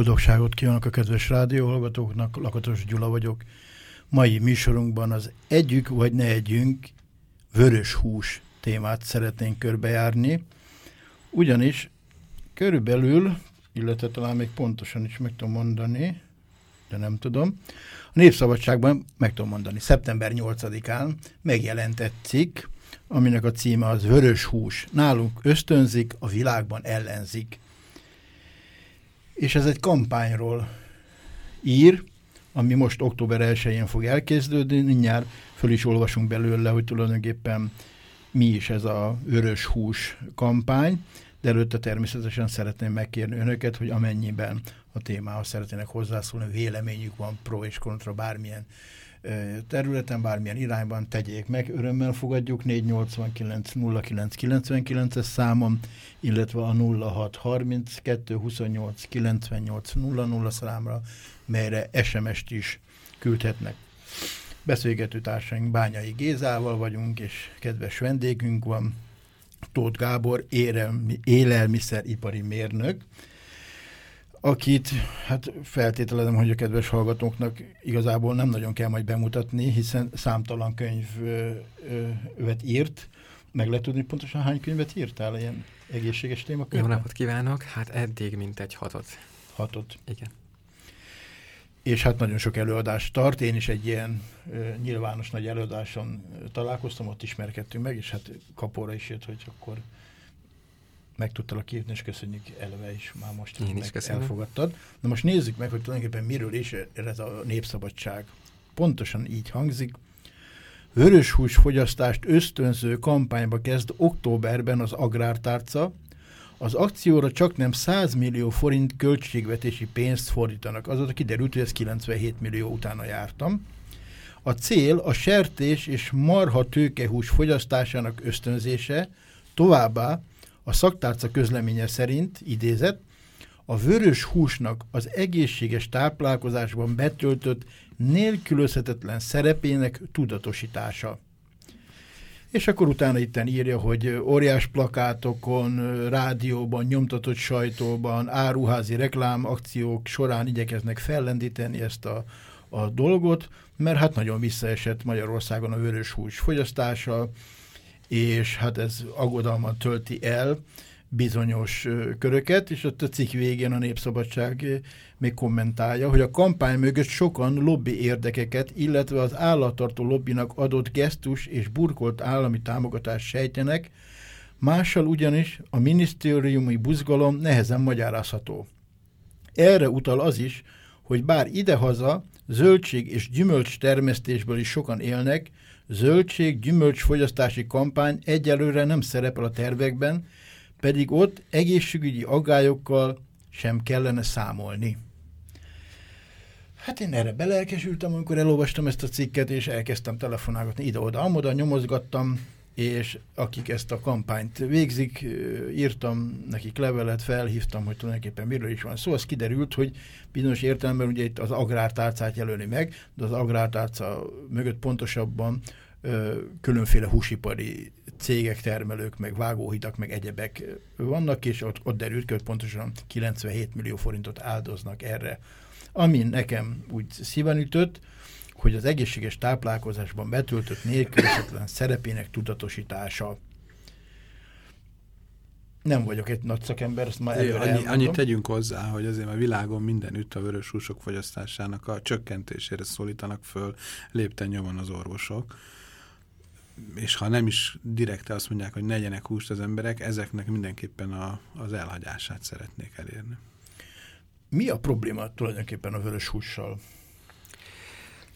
Boldogságot kívánok a kedves rádióhallgatóknak, Lakatos Gyula vagyok. Mai műsorunkban az együk vagy ne együnk vörös hús témát szeretnénk körbejárni, ugyanis körülbelül, illetve talán még pontosan is meg tudom mondani, de nem tudom, a Népszabadságban meg tudom mondani, szeptember 8-án megjelent egy cikk, aminek a címe az Vörös hús. Nálunk ösztönzik, a világban ellenzik és ez egy kampányról ír, ami most október 1-én fog elkezdődni, mindjárt föl is olvasunk belőle, hogy tulajdonképpen mi is ez a örös hús kampány, de előtte természetesen szeretném megkérni önöket, hogy amennyiben a témához szeretnének hozzászólni, véleményük van pro és kontra bármilyen területen, bármilyen irányban tegyék meg. Örömmel fogadjuk 489 09 99-es számon, illetve a 0632 28 98 00 számra, melyre SMS-t is küldhetnek. Beszélgető társaink Bányai Gézával vagyunk, és kedves vendégünk van, Tóth Gábor, élelmiszeripari mérnök, akit hát feltételezem, hogy a kedves hallgatóknak igazából nem nagyon kell majd bemutatni, hiszen számtalan könyvet írt. Meg lehet tudni pontosan hány könyvet írtál ilyen egészséges témakörben? Jó napot kívánok! Hát eddig mint egy hatot. Hatot? Igen. És hát nagyon sok előadást tart. Én is egy ilyen ö, nyilvános nagy előadáson találkoztam, ott ismerkedtünk meg, és hát kapóra is jött, hogy akkor meg tudtalak írni, és köszönjük eleve is, már most Én is köszönöm. elfogadtad. Na most nézzük meg, hogy tulajdonképpen miről is ez a népszabadság. Pontosan így hangzik. Vöröshús fogyasztást ösztönző kampányba kezd októberben az Agrártárca. Az akcióra csak nem 100 millió forint költségvetési pénzt fordítanak. Azóta kiderült, hogy ez 97 millió utána jártam. A cél a sertés és marha tőkehús fogyasztásának ösztönzése, továbbá a szaktárca közleménye szerint, idézett, a vörös húsnak az egészséges táplálkozásban betöltött nélkülözhetetlen szerepének tudatosítása. És akkor utána itten írja, hogy óriás plakátokon, rádióban, nyomtatott sajtóban, áruházi reklámakciók során igyekeznek fellendíteni ezt a, a dolgot, mert hát nagyon visszaesett Magyarországon a vörös hús fogyasztása, és hát ez aggodalmat tölti el bizonyos köröket, és ott a cikk végén a Népszabadság még kommentálja, hogy a kampány mögött sokan lobby érdekeket, illetve az állattartó lobbinak adott gesztus és burkolt állami támogatást sejtenek, mással ugyanis a minisztériumi buzgalom nehezen magyarázható. Erre utal az is, hogy bár idehaza zöldség és gyümölcs termesztésből is sokan élnek, zöldség-gyümölcs fogyasztási kampány egyelőre nem szerepel a tervekben, pedig ott egészségügyi aggályokkal sem kellene számolni. Hát én erre belelkesültem, amikor elolvastam ezt a cikket, és elkezdtem telefonálgatni ide-oda, amoda nyomozgattam, és akik ezt a kampányt végzik, írtam nekik levelet, felhívtam, hogy tulajdonképpen miről is van szó. Az kiderült, hogy bizonyos értelemben ugye itt az agrártárcát jelöli meg, de az agrártárca mögött pontosabban különféle húsipari cégek, termelők, meg vágóhidak, meg egyebek vannak, és ott, ott derült ki, hogy pontosan 97 millió forintot áldoznak erre. Ami nekem úgy szíven ütött, hogy az egészséges táplálkozásban betöltött nélkülözhetetlen szerepének tudatosítása. Nem vagyok egy nagy szakember, ezt már előre annyi, Annyit tegyünk hozzá, hogy azért a világon mindenütt a vörös húsok fogyasztásának a csökkentésére szólítanak föl lépten nyomon az orvosok és ha nem is direkte azt mondják, hogy ne legyenek húst az emberek, ezeknek mindenképpen a, az elhagyását szeretnék elérni. Mi a probléma tulajdonképpen a vörös hússal?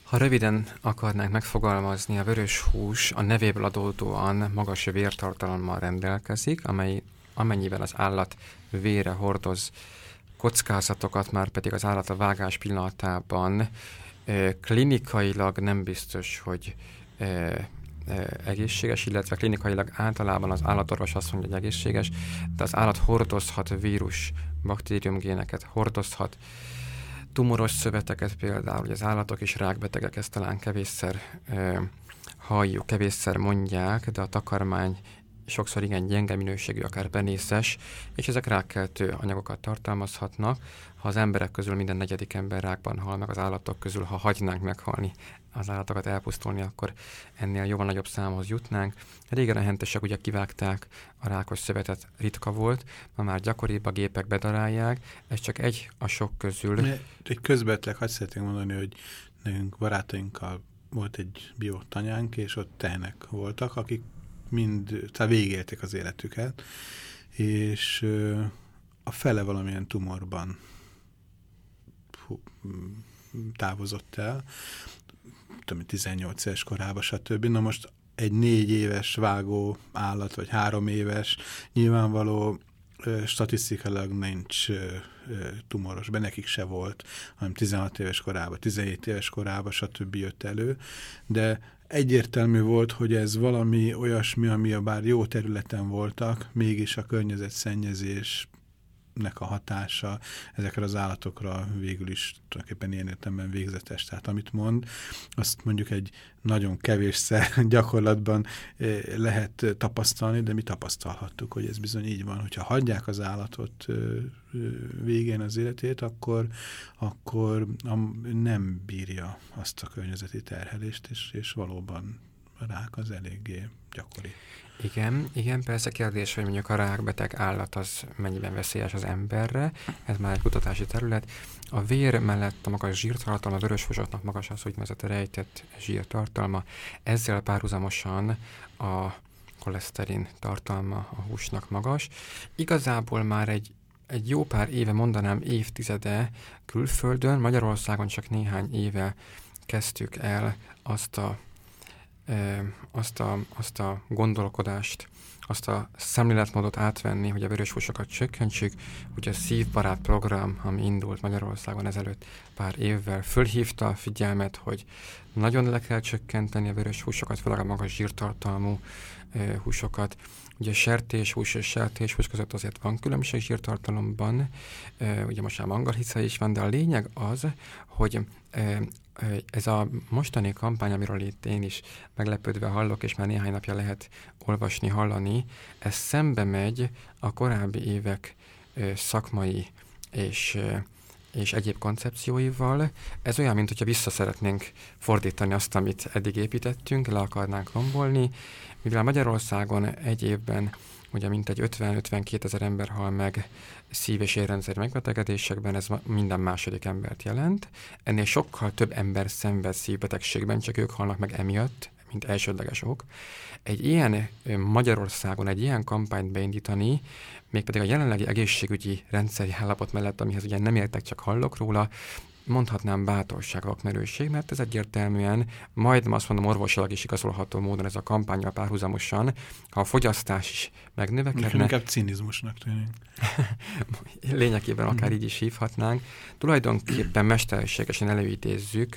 Ha röviden akarnánk megfogalmazni, a vörös hús a nevéből adódóan magas vértartalommal rendelkezik, amely, amennyivel az állat vére hordoz kockázatokat, már pedig az állat a vágás pillanatában klinikailag nem biztos, hogy egészséges, illetve klinikailag általában az állatorvos azt mondja, hogy egészséges, de az állat hordozhat vírus, baktériumgéneket, hordozhat tumoros szöveteket például, hogy az állatok is rákbetegek, ezt talán kevésszer e, halljuk, kevésszer mondják, de a takarmány sokszor igen gyenge minőségű, akár benészes, és ezek rákkeltő anyagokat tartalmazhatnak. Ha az emberek közül minden negyedik ember rákban hal meg, az állatok közül, ha hagynánk meghalni az állatokat elpusztulni, akkor ennél jóval nagyobb számhoz jutnánk. Régen a hentesek ugye kivágták a rákos szövetet, ritka volt, ma már gyakoribb a gépek bedarálják, ez csak egy a sok közül. Egy közbetlek, azt szeretném mondani, hogy nekünk barátainkkal volt egy biotanyánk, és ott tehenek voltak, akik mind, tehát végélték az életüket, és a fele valamilyen tumorban távozott el, tudom, 18 éves korában, stb. Na most egy négy éves vágó állat, vagy három éves, nyilvánvaló statisztikailag nincs tumoros, be nekik se volt, hanem 16 éves korában, 17 éves korában, stb. jött elő, de egyértelmű volt, hogy ez valami olyasmi, ami a bár jó területen voltak, mégis a környezetszennyezés nek a hatása ezekre az állatokra végül is tulajdonképpen ilyen értemben végzetes. Tehát amit mond, azt mondjuk egy nagyon kevésszer gyakorlatban eh, lehet tapasztalni, de mi tapasztalhattuk, hogy ez bizony így van. Hogyha hagyják az állatot eh, eh, végén az életét, akkor, akkor nem bírja azt a környezeti terhelést, és, és valóban rák az eléggé gyakori. Igen, igen, persze kérdés, hogy mondjuk a rákbeteg állat az mennyiben veszélyes az emberre, ez már egy kutatási terület. A vér mellett a magas zsírtartalma, a vörösfosatnak magas az úgynevezett rejtett zsírtartalma, ezzel párhuzamosan a koleszterin tartalma a húsnak magas. Igazából már egy egy jó pár éve, mondanám évtizede külföldön, Magyarországon csak néhány éve kezdtük el azt a azt a, azt a gondolkodást, azt a szemléletmódot átvenni, hogy a vöröshúsokat csökkentsük. Ugye a szívbarát program, ami indult Magyarországon ezelőtt pár évvel, fölhívta a figyelmet, hogy nagyon le kell csökkenteni a vörös húsokat, főleg a magas zsírtartalmú húsokat. Ugye sertéshús és sertéshús között azért van különbség zsírtartalomban, ugye most már mangalhica is van, de a lényeg az, hogy ez a mostani kampány, amiről itt én is meglepődve hallok, és már néhány napja lehet olvasni, hallani, ez szembe megy a korábbi évek szakmai és, és egyéb koncepcióival. Ez olyan, mint hogyha vissza szeretnénk fordítani azt, amit eddig építettünk, le akarnánk rombolni, mivel Magyarországon egy évben ugye mintegy 50-52 ezer ember hal meg szív- és érrendszer megbetegedésekben, ez minden második embert jelent. Ennél sokkal több ember szenved szívbetegségben, csak ők halnak meg emiatt, mint elsődleges ok. Egy ilyen Magyarországon egy ilyen kampányt beindítani, mégpedig a jelenlegi egészségügyi rendszeri állapot mellett, amihez ugye nem értek, csak hallok róla, mondhatnám bátorság, vakmerőség, mert ez egyértelműen, majdnem azt mondom orvosilag is igazolható módon ez a kampányjal párhuzamosan, ha a fogyasztás is megnövekedne. Inkább cinizmusnak tűnik. Lényegében akár így is hívhatnánk. Tulajdonképpen mesterségesen előidézzük,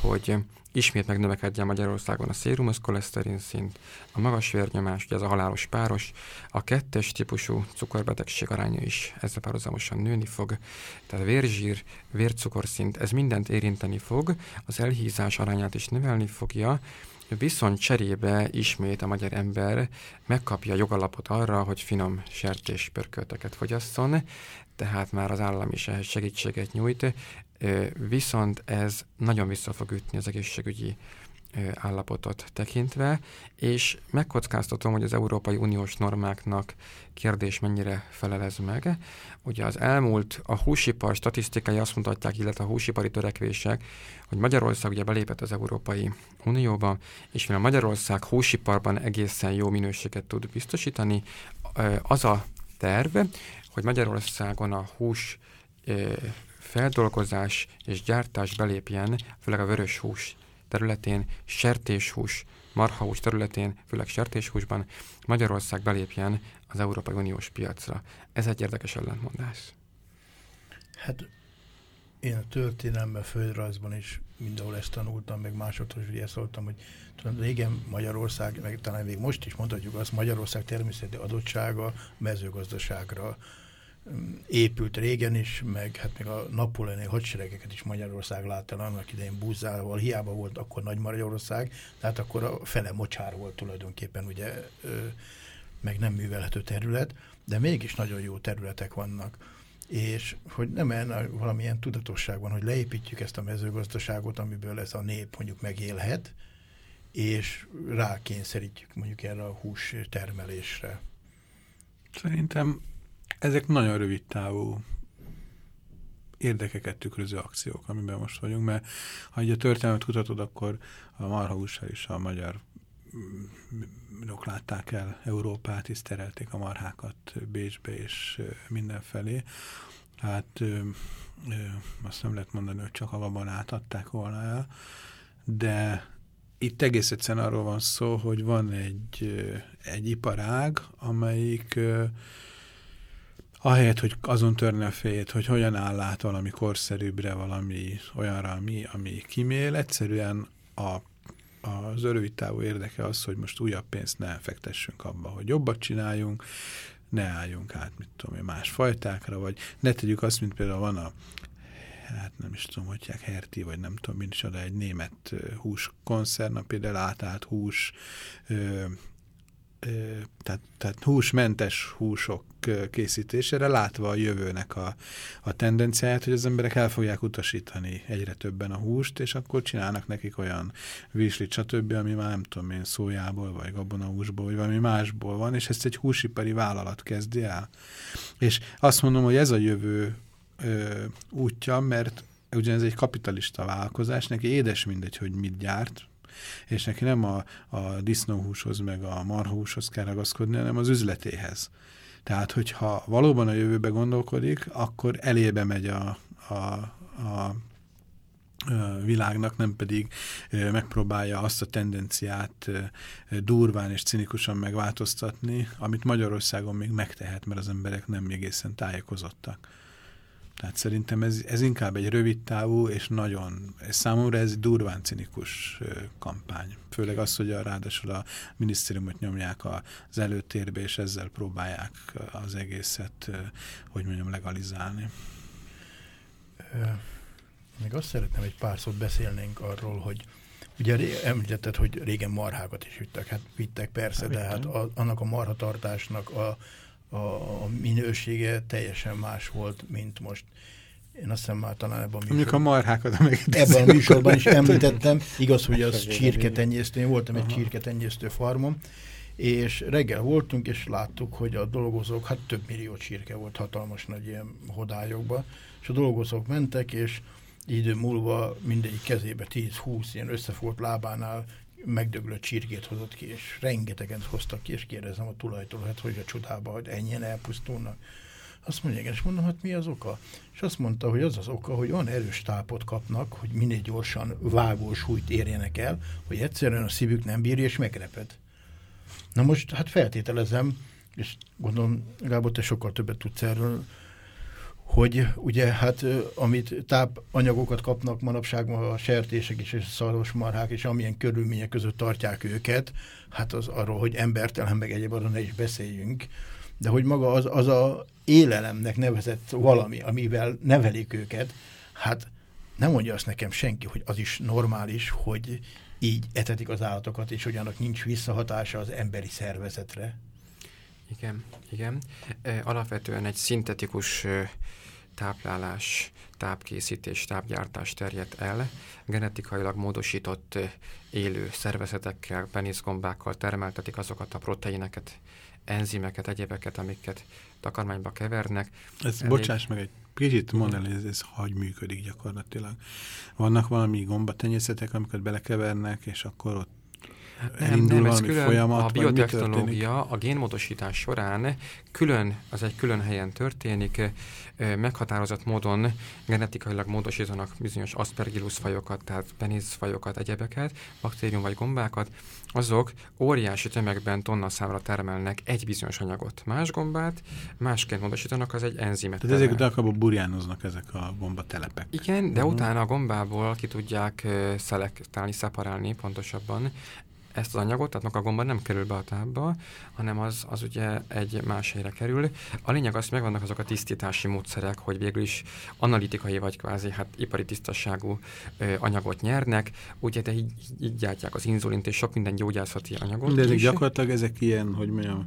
hogy ismét megnövekedjen Magyarországon a szérumos koleszterin szint, a magas vérnyomás, ugye ez a halálos páros, a kettes típusú cukorbetegség aránya is ezzel párhuzamosan nőni fog, tehát a vérzsír, vércukorszint, ez mindent érinteni fog, az elhízás arányát is növelni fogja, Viszont cserébe ismét a magyar ember megkapja jogalapot arra, hogy finom sertéspörkölteket fogyasszon, tehát már az állam is ehhez segítséget nyújt, viszont ez nagyon vissza fog ütni az egészségügyi állapotot tekintve, és megkockáztatom, hogy az Európai Uniós normáknak kérdés mennyire felelez meg. Ugye az elmúlt, a húsipar statisztikai azt mutatják, illetve a húsipari törekvések, hogy Magyarország ugye belépett az Európai Unióba, és mivel Magyarország húsiparban egészen jó minőséget tud biztosítani, az a terv, hogy Magyarországon a hús feldolgozás és gyártás belépjen, főleg a vörös hús területén, sertéshús, marhahús területén, főleg sertéshúsban Magyarország belépjen az Európai Uniós piacra. Ez egy érdekes ellentmondás. Hát én a történelemben, földrajzban is mindenhol ezt tanultam, meg másodhoz ugye szóltam, hogy tudom, régen Magyarország, meg talán még most is mondhatjuk azt, Magyarország természeti adottsága mezőgazdaságra épült régen is, meg hát még a napóleoni hadseregeket is Magyarország látta annak idején búzával, hiába volt akkor Nagy Magyarország, tehát akkor a fele mocsár volt tulajdonképpen ugye, meg nem művelhető terület, de mégis nagyon jó területek vannak és hogy nem ellen valamilyen tudatosság van, hogy leépítjük ezt a mezőgazdaságot, amiből ez a nép mondjuk megélhet, és rákényszerítjük mondjuk erre a hús termelésre. Szerintem ezek nagyon rövid távú érdekeket tükröző akciók, amiben most vagyunk, mert ha egy a történelmet kutatod, akkor a marhahússal is a magyar minok látták el Európát, és terelték a marhákat Bécsbe és mindenfelé. Hát ö, ö, azt nem lehet mondani, hogy csak a vaban átadták volna el, de itt egész egyszerűen arról van szó, hogy van egy, egy iparág, amelyik ö, ahelyett, hogy azon törne a fejét, hogy hogyan áll át valami korszerűbbre, valami olyanra, ami, ami kimél, egyszerűen a az rövid távú érdeke az, hogy most újabb pénzt ne fektessünk abba, hogy jobbat csináljunk, ne álljunk át, mit tudom én, más fajtákra, vagy ne tegyük azt, mint például van a hát nem is tudom, hogy Herti, vagy nem tudom, mint is oda egy német hús koncern, például átállt hús tehát, tehát húsmentes húsok készítésére, látva a jövőnek a, a tendenciáját, hogy az emberek el fogják utasítani egyre többen a húst, és akkor csinálnak nekik olyan vízslit, stb., ami már nem tudom én, szójából, vagy gabonahúsból, vagy valami másból van, és ezt egy húsipari vállalat kezdi el. És azt mondom, hogy ez a jövő ö, útja, mert ugyanez egy kapitalista vállalkozás, neki édes mindegy, hogy mit gyárt, és neki nem a, a disznóhúshoz, meg a marhúshoz kell ragaszkodni, hanem az üzletéhez. Tehát, hogyha valóban a jövőbe gondolkodik, akkor elébe megy a, a, a világnak, nem pedig megpróbálja azt a tendenciát durván és cinikusan megváltoztatni, amit Magyarországon még megtehet, mert az emberek nem egészen tájékozottak. Tehát szerintem ez, ez inkább egy rövid távú, és nagyon, és számomra ez egy durván cinikus kampány. Főleg az, hogy a, ráadásul a minisztériumot nyomják az előtérbe, és ezzel próbálják az egészet, hogy mondjam, legalizálni. Még azt szeretném, egy pár szót beszélnénk arról, hogy Ugye említetted, hogy régen marhákat is vittek, hát vittek persze, hát, de hát a, annak a marhatartásnak a a, a minősége teljesen más volt, mint most. Én azt hiszem már talán ebben a műsorban... Mondjuk a marhákat, amiket Ebben a műsorban is említettem. Igaz, hogy az csirketenyésztő, én voltam egy csirketenyésztő farmon, és reggel voltunk, és láttuk, hogy a dolgozók, hát több millió csirke volt hatalmas nagy ilyen hodályokban, és a dolgozók mentek, és idő múlva mindegyik kezébe 10-20 ilyen összefogott lábánál megdöglött csirkét hozott ki, és rengeteget hoztak ki, és kérdezem a tulajtól, hát hogy a csodába, hogy ennyien elpusztulnak. Azt mondja, igen, és mondom, hát mi az oka? És azt mondta, hogy az az oka, hogy olyan erős tápot kapnak, hogy minél gyorsan vágó súlyt érjenek el, hogy egyszerűen a szívük nem bírja, és megreped. Na most, hát feltételezem, és gondolom, Gábor, te sokkal többet tudsz erről, hogy ugye hát amit tápanyagokat kapnak manapság a sertések is, és szarvasmarhák, és amilyen körülmények között tartják őket, hát az arról, hogy embertelen, meg egyéb arra ne is beszéljünk, de hogy maga az, az a élelemnek nevezett valami, amivel nevelik őket, hát nem mondja azt nekem senki, hogy az is normális, hogy így etetik az állatokat, és hogy annak nincs visszahatása az emberi szervezetre. Igen, igen. Alapvetően egy szintetikus táplálás, tápkészítés, tápgyártás terjedt el, genetikailag módosított élő szervezetekkel, peniszgombákkal termeltetik azokat a proteineket, enzimeket, egyébeket, amiket takarmányba kevernek. Ez, Elég... bocsáss meg egy kicsit mondd el, ez, ez hogy működik gyakorlatilag. Vannak valami gombatenyészetek, amiket belekevernek, és akkor ott elindul nem, nem, valami külön folyamat, A biotechnológia a génmódosítás során külön, az egy külön helyen történik, meghatározott módon genetikailag módosítanak bizonyos aspergillus fajokat, tehát penész fajokat, egyebeket, baktérium vagy gombákat, azok óriási tömegben tonna számra termelnek egy bizonyos anyagot. Más gombát másként módosítanak, az egy enzimet Tehát ezek darkabban burjánoznak ezek a gombatelepek. Igen, de uh-huh. utána a gombából ki tudják szelektálni, szeparálni pontosabban ezt az anyagot, tehát gomba nem kerül be a tábba, hanem az, az ugye egy más helyre kerül. A lényeg az, hogy megvannak azok a tisztítási módszerek, hogy végül is analitikai vagy kvázi hát ipari tisztaságú ö, anyagot nyernek, ugye de így, így gyártják az inzulint és sok minden gyógyászati anyagot. De ezek is. gyakorlatilag ezek ilyen, hogy mondjam,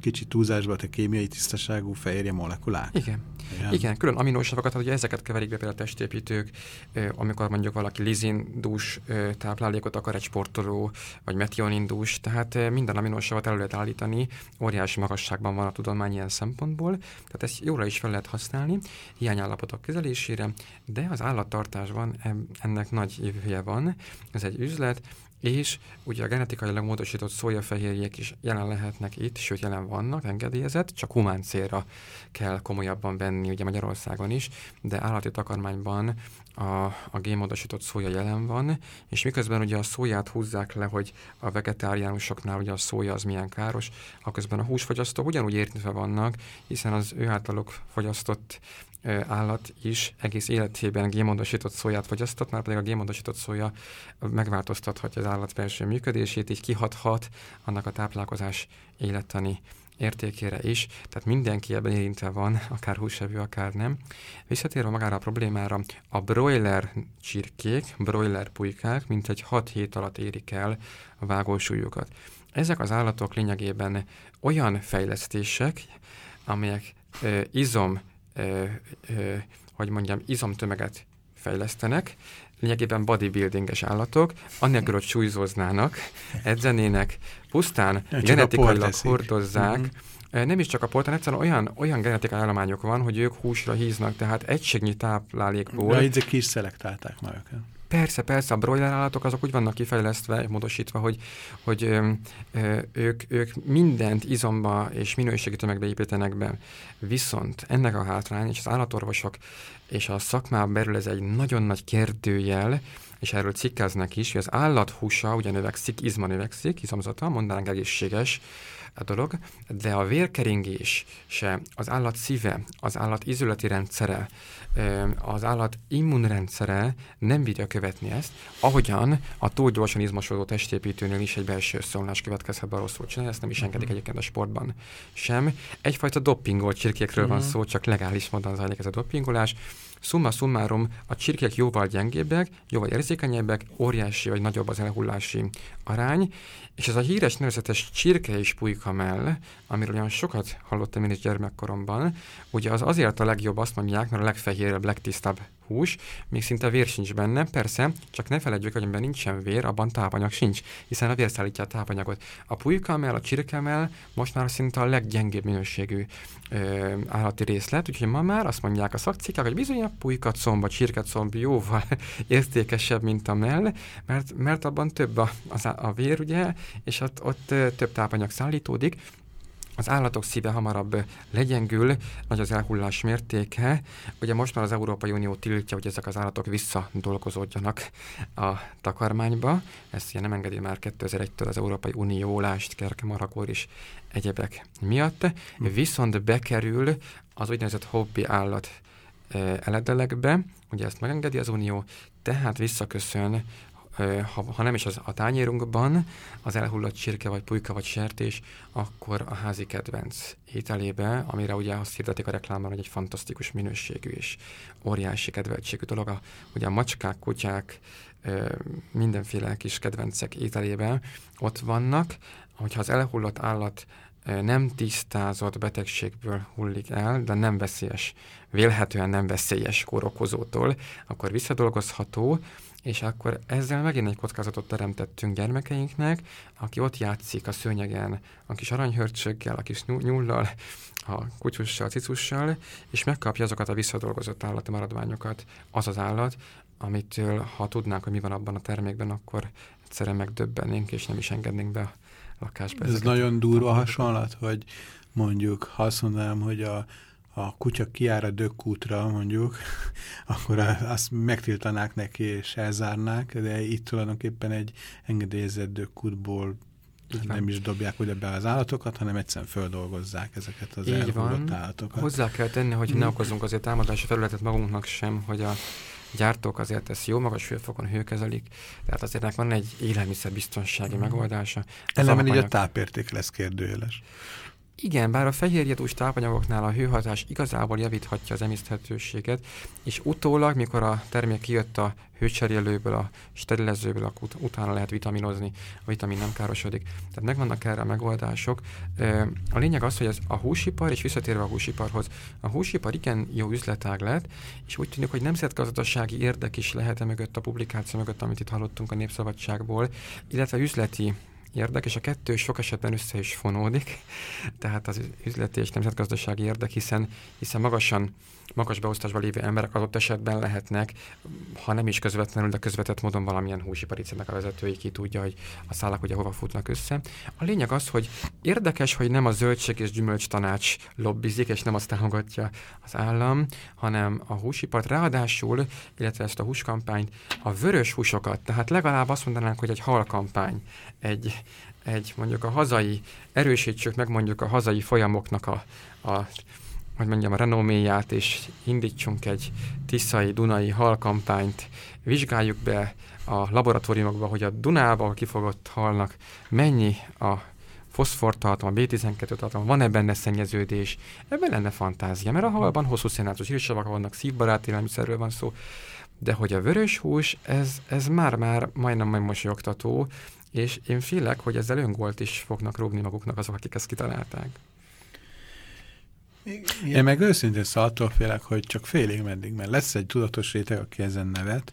kicsit túlzásba a kémiai tisztaságú fehérje molekulák. Igen. Igen, Igen külön aminósavakat, ugye ezeket keverik be például a testépítők, amikor mondjuk valaki lizindús táplálékot akar egy sportoló, vagy metionindús, tehát minden aminósavat elő lehet állítani, óriási magasságban van a tudomány ilyen szempontból, tehát ezt jóra is fel lehet használni hiányállapotok kezelésére, de az állattartásban ennek nagy jövője van, ez egy üzlet, és ugye a genetikailag módosított szójafehérjék is jelen lehetnek itt, sőt jelen vannak, engedélyezett, csak humán célra kell komolyabban venni, ugye Magyarországon is, de állati takarmányban a, a génmódosított szója jelen van, és miközben ugye a szóját húzzák le, hogy a vegetáriánusoknál ugye a szója az milyen káros, aközben a húsfogyasztók ugyanúgy értve vannak, hiszen az ő általuk fogyasztott állat is egész életében gémondosított szóját fogyasztott, már pedig a gémondosított szója megváltoztathatja az állat belső működését, így kihathat annak a táplálkozás élettani értékére is, tehát mindenki ebben érintve van, akár húsevő, akár nem. Visszatérve magára a problémára, a broiler csirkék, broiler pulykák mintegy 6 hét alatt érik el a vágósúlyukat. Ezek az állatok lényegében olyan fejlesztések, amelyek ö, izom ö, ö, hogy mondjam, izomtömeget fejlesztenek, lényegében bodybuildinges állatok, annélkül, hogy súlyzóznának, edzenének, pusztán ja, genetikailag hordozzák, uh-huh. nem is csak a portán, egyszerűen olyan, olyan genetikai állományok van, hogy ők húsra híznak, tehát egységnyi táplálékból. De így ki is szelektálták már őket. Persze, persze, a broiler állatok azok úgy vannak kifejlesztve, módosítva, hogy, hogy ö, ö, ők, ők mindent izomba és minőségi tömegbe építenek be. Viszont ennek a hátrány, és az állatorvosok és a szakmában belül ez egy nagyon nagy kérdőjel, és erről cikkeznek is, hogy az állat húsa ugye növekszik, izma növekszik, izomzata, mondanánk egészséges, a dolog, de a vérkeringés se, az állat szíve, az állat izületi rendszere, az állat immunrendszere nem bírja követni ezt, ahogyan a túl gyorsan izmosodó testépítőnél is egy belső összeomlás következhet be, rosszul csinálni, ezt nem is engedik uh-huh. egyébként a sportban sem. Egyfajta doppingolt csirkékről uh-huh. van szó, csak legális módon zajlik ez a doppingolás. Summa summarum, a csirkék jóval gyengébbek, jóval érzékenyebbek, óriási vagy nagyobb az elhullási arány, és ez a híres nevezetes csirke és mell, amiről olyan sokat hallottam én is gyermekkoromban, ugye az azért a legjobb, azt mondják, mert a legfehérebb, legtisztább hús, még szinte vér sincs benne, persze, csak ne felejtjük, hogy amiben nincsen vér, abban tápanyag sincs, hiszen a vér szállítja a tápanyagot. A pulykamell, a csirkemell most már szinte a leggyengébb minőségű ö, állati részlet, úgyhogy ma már azt mondják a szakcikkák, hogy bizony a pulykacomb, a csirkecomb jóval értékesebb, mint a mell, mert, mert abban több a, az, a vér, ugye, és ott, ott több tápanyag szállítódik, az állatok szíve hamarabb legyengül, nagy az elhullás mértéke. Ugye most már az Európai Unió tiltja, hogy ezek az állatok visszadolgozódjanak a takarmányba. Ezt ugye nem engedi már 2001-től az Európai Unió, lást, Kerke, Marakor is egyebek miatt. Viszont bekerül az úgynevezett hobbi állat eledelekbe, ugye ezt megengedi az Unió, tehát visszaköszön ha, ha nem is az, a tányérunkban az elhullott csirke, vagy pulyka, vagy sertés, akkor a házi kedvenc ételébe, amire ugye azt hirdetik a reklámban, hogy egy fantasztikus minőségű és óriási kedveltségű dolog. A, ugye a macskák, kutyák, mindenféle kis kedvencek ételébe ott vannak, hogyha az elhullott állat nem tisztázott betegségből hullik el, de nem veszélyes, vélhetően nem veszélyes kórokozótól, akkor visszadolgozható, és akkor ezzel megint egy kockázatot teremtettünk gyermekeinknek, aki ott játszik a szőnyegen, a kis aranyhörcsöggel, a kis nyullal, a kutyussal, cicussal, és megkapja azokat a visszadolgozott állati maradványokat az az állat, amitől, ha tudnánk, hogy mi van abban a termékben, akkor egyszerűen megdöbbennénk, és nem is engednénk be a lakásba. Ez nagyon durva hasonlat, hogy mondjuk, ha azt mondanám, hogy a, a kutya kiára dökkútra mondjuk, akkor azt megtiltanák neki és elzárnák, de itt tulajdonképpen egy engedélyezett dökkútból nem is dobják ugye be az állatokat, hanem egyszerűen földolgozzák ezeket az Így van. állatokat. Hozzá kell tenni, hogy ne okozunk azért támadási felületet magunknak sem, hogy a gyártók azért ezt jó magas hőfokon hőkezelik, tehát azért van egy élelmiszerbiztonsági mm. megoldása. Ellenben így a tápérték lesz kérdőjeles. Igen, bár a fehérjedús tápanyagoknál a hőhatás igazából javíthatja az emészthetőséget, és utólag, mikor a termék kijött a hőcserélőből, a sterilezőből, akkor ut- utána lehet vitaminozni, a vitamin nem károsodik. Tehát megvannak erre a megoldások. A lényeg az, hogy ez a húsipar, és visszatérve a húsiparhoz, a húsipar igen jó üzletág lett, és úgy tűnik, hogy nemzetgazdasági érdek is lehet -e mögött a publikáció mögött, amit itt hallottunk a Népszabadságból, illetve üzleti érdek, és a kettő sok esetben össze is fonódik, tehát az üzleti és nemzetgazdasági érdek, hiszen, hiszen magasan magas beosztásban lévő emberek adott esetben lehetnek, ha nem is közvetlenül, de közvetett módon valamilyen húsipari cégnek a vezetői ki tudja, hogy a szálak ugye hova futnak össze. A lényeg az, hogy érdekes, hogy nem a zöldség és gyümölcs tanács lobbizik, és nem azt támogatja az állam, hanem a húsipart ráadásul, illetve ezt a húskampányt, a vörös húsokat, tehát legalább azt mondanánk, hogy egy halkampány, egy, egy mondjuk a hazai, erősítsük meg mondjuk a hazai folyamoknak a, a hogy mondjam, a renoméját, és indítsunk egy tiszai, dunai halkampányt, vizsgáljuk be a laboratóriumokba, hogy a Dunában kifogott halnak mennyi a foszfortartalma, B12 tartalma, van-e benne szennyeződés, ebben lenne fantázia, mert a halban hosszú szénátos írsalak vannak, szívbarát élelmiszerről van szó, de hogy a vörös hús, ez, ez már-már majdnem megmosolyogtató, és én félek, hogy ezzel öngolt is fognak rúgni maguknak azok, akik ezt kitalálták. Igen. Én meg őszintén szóval attól félek, hogy csak félig meddig, mert lesz egy tudatos réteg, aki ezen nevet,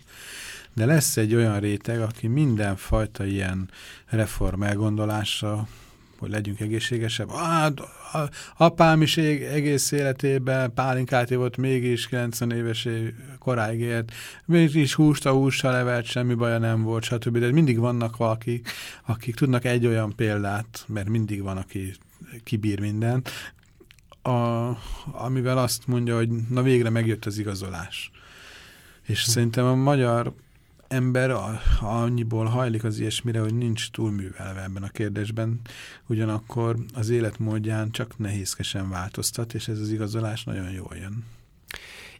de lesz egy olyan réteg, aki mindenfajta ilyen reform elgondolása, hogy legyünk egészségesebb. Hát, apám is egész életében pálinkát volt, mégis 90 éves koráig élt, mégis húst a hússal levelt, semmi baja nem volt, stb. De mindig vannak valakik, akik tudnak egy olyan példát, mert mindig van, aki kibír mindent, a, amivel azt mondja, hogy na végre megjött az igazolás. És hm. szerintem a magyar ember annyiból hajlik az ilyesmire, hogy nincs túlművelve ebben a kérdésben, ugyanakkor az életmódján csak nehézkesen változtat, és ez az igazolás nagyon jól jön.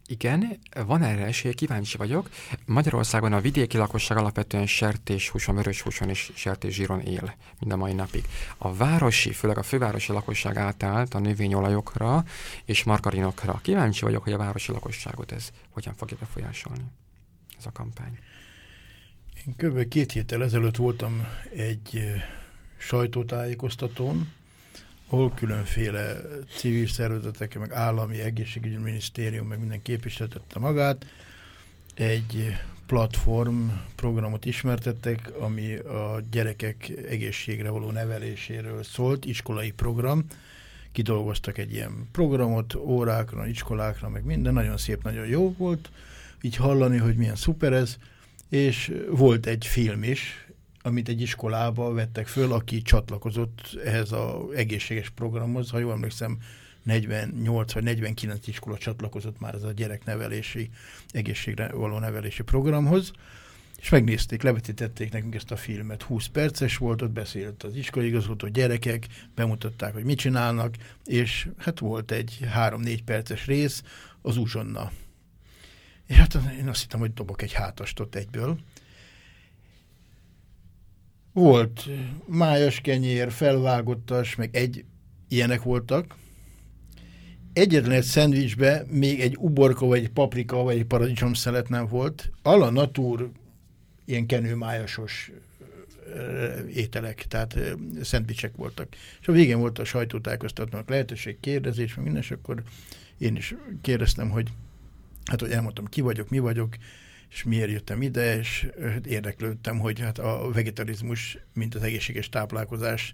Igen, van erre esély, kíváncsi vagyok. Magyarországon a vidéki lakosság alapvetően sertéshúson, vöröshúson és sertészsíron él mind a mai napig. A városi, főleg a fővárosi lakosság átállt a növényolajokra és margarinokra. Kíváncsi vagyok, hogy a városi lakosságot ez hogyan fogja befolyásolni, ez a kampány. Én kb. két héttel ezelőtt voltam egy sajtótájékoztatón, ahol különféle civil szervezetek, meg állami egészségügyi minisztérium, meg minden képviseltette magát. Egy platform programot ismertettek, ami a gyerekek egészségre való neveléséről szólt, iskolai program. Kidolgoztak egy ilyen programot órákra, iskolákra, meg minden, nagyon szép, nagyon jó volt így hallani, hogy milyen szuper ez, és volt egy film is, amit egy iskolába vettek föl, aki csatlakozott ehhez az egészséges programhoz. Ha jól emlékszem, 48 vagy 49 iskola csatlakozott már ez a gyereknevelési, egészségre való nevelési programhoz, és megnézték, levetítették nekünk ezt a filmet. 20 perces volt, ott beszélt az iskolai igazgató gyerekek, bemutatták, hogy mit csinálnak, és hát volt egy 3-4 perces rész az uzsonna. És hát én azt hittem, hogy dobok egy hátastot egyből, volt májas kenyér, felvágottas, meg egy, ilyenek voltak. Egyetlen egy szendvicsbe még egy uborka, vagy egy paprika, vagy egy paradicsom szelet nem volt. Alla natúr ilyen kenőmájasos ételek, tehát szendvicsek voltak. És a végén volt a sajtótájékoztatnak lehetőség, kérdezés, meg minden, és akkor én is kérdeztem, hogy hát, hogy elmondtam, ki vagyok, mi vagyok, és miért jöttem ide, és érdeklődtem, hogy hát a vegetarizmus, mint az egészséges táplálkozás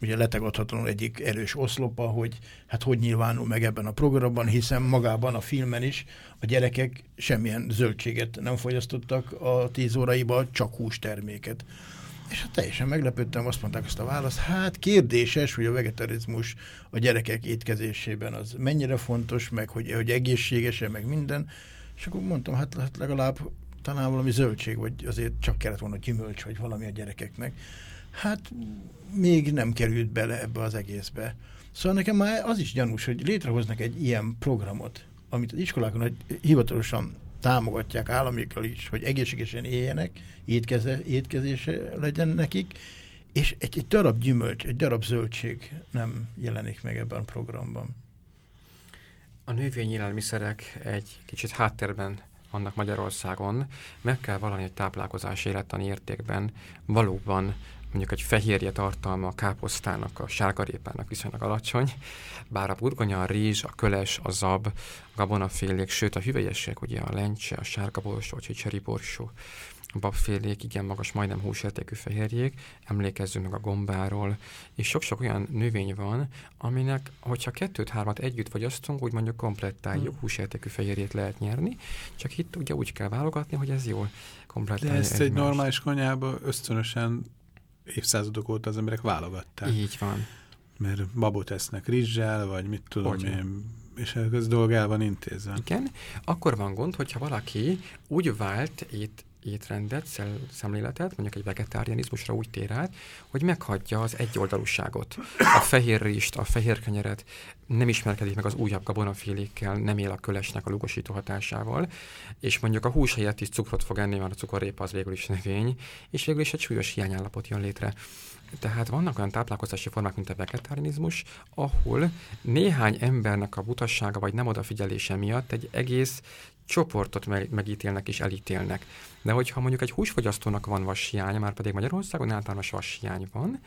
ugye letagadhatóan egyik erős oszlopa, hogy hát hogy nyilvánul meg ebben a programban, hiszen magában a filmen is a gyerekek semmilyen zöldséget nem fogyasztottak a tíz óraiba, csak hústerméket. És hát teljesen meglepődtem, azt mondták azt a választ, hát kérdéses, hogy a vegetarizmus a gyerekek étkezésében az mennyire fontos, meg hogy, hogy egészséges meg minden. És akkor mondtam, hát, hát legalább talán valami zöldség, vagy azért csak kellett volna gyümölcs, vagy valami a gyerekeknek. Hát még nem került bele ebbe az egészbe. Szóval nekem már az is gyanús, hogy létrehoznak egy ilyen programot, amit az iskolákon hivatalosan támogatják államikkal is, hogy egészségesen éljenek, étkeze, étkezése legyen nekik, és egy, egy darab gyümölcs, egy darab zöldség nem jelenik meg ebben a programban. A növényélelmiszerek egy kicsit háttérben vannak Magyarországon, meg kell valami táplálkozás élettani értékben valóban mondjuk egy fehérje tartalma a káposztának, a sárgarépának viszonylag alacsony, bár a burgonya, a rizs, a köles, a zab, a gabonafélék, sőt a hüvelyesek, ugye a lencse, a sárga borsó, a csicseri borsó, a babfélék, igen magas, majdnem húsértékű fehérjék, emlékezzünk meg a gombáról, és sok-sok olyan növény van, aminek, hogyha kettőt-hármat együtt fogyasztunk, úgy mondjuk komplettáljuk, hmm. húsértékű fehérjét lehet nyerni, csak itt ugye úgy kell válogatni, hogy ez jól komplettálja De ezt egymást. egy normális konyába ösztönösen évszázadok óta az emberek válogatták. Így van. Mert babot esznek rizssel, vagy mit tudom Hogy? én, és ez dolg el van intézve. Igen, akkor van gond, hogyha valaki úgy vált itt étrendet, szemléletet, mondjuk egy vegetárianizmusra úgy tér át, hogy meghagyja az egyoldalúságot. A fehér rist, a fehér kenyeret, nem ismerkedik meg az újabb gabonafélékkel, nem él a kölesnek a lugosító hatásával, és mondjuk a hús helyett is cukrot fog enni, mert a cukorrépa az végül is növény, és végül is egy súlyos hiányállapot jön létre. Tehát vannak olyan táplálkozási formák, mint a vegetárinizmus, ahol néhány embernek a butassága vagy nem odafigyelése miatt egy egész csoportot megítélnek és elítélnek. De hogyha mondjuk egy húsfogyasztónak van vashiánya, már pedig Magyarországon általános vashiány van,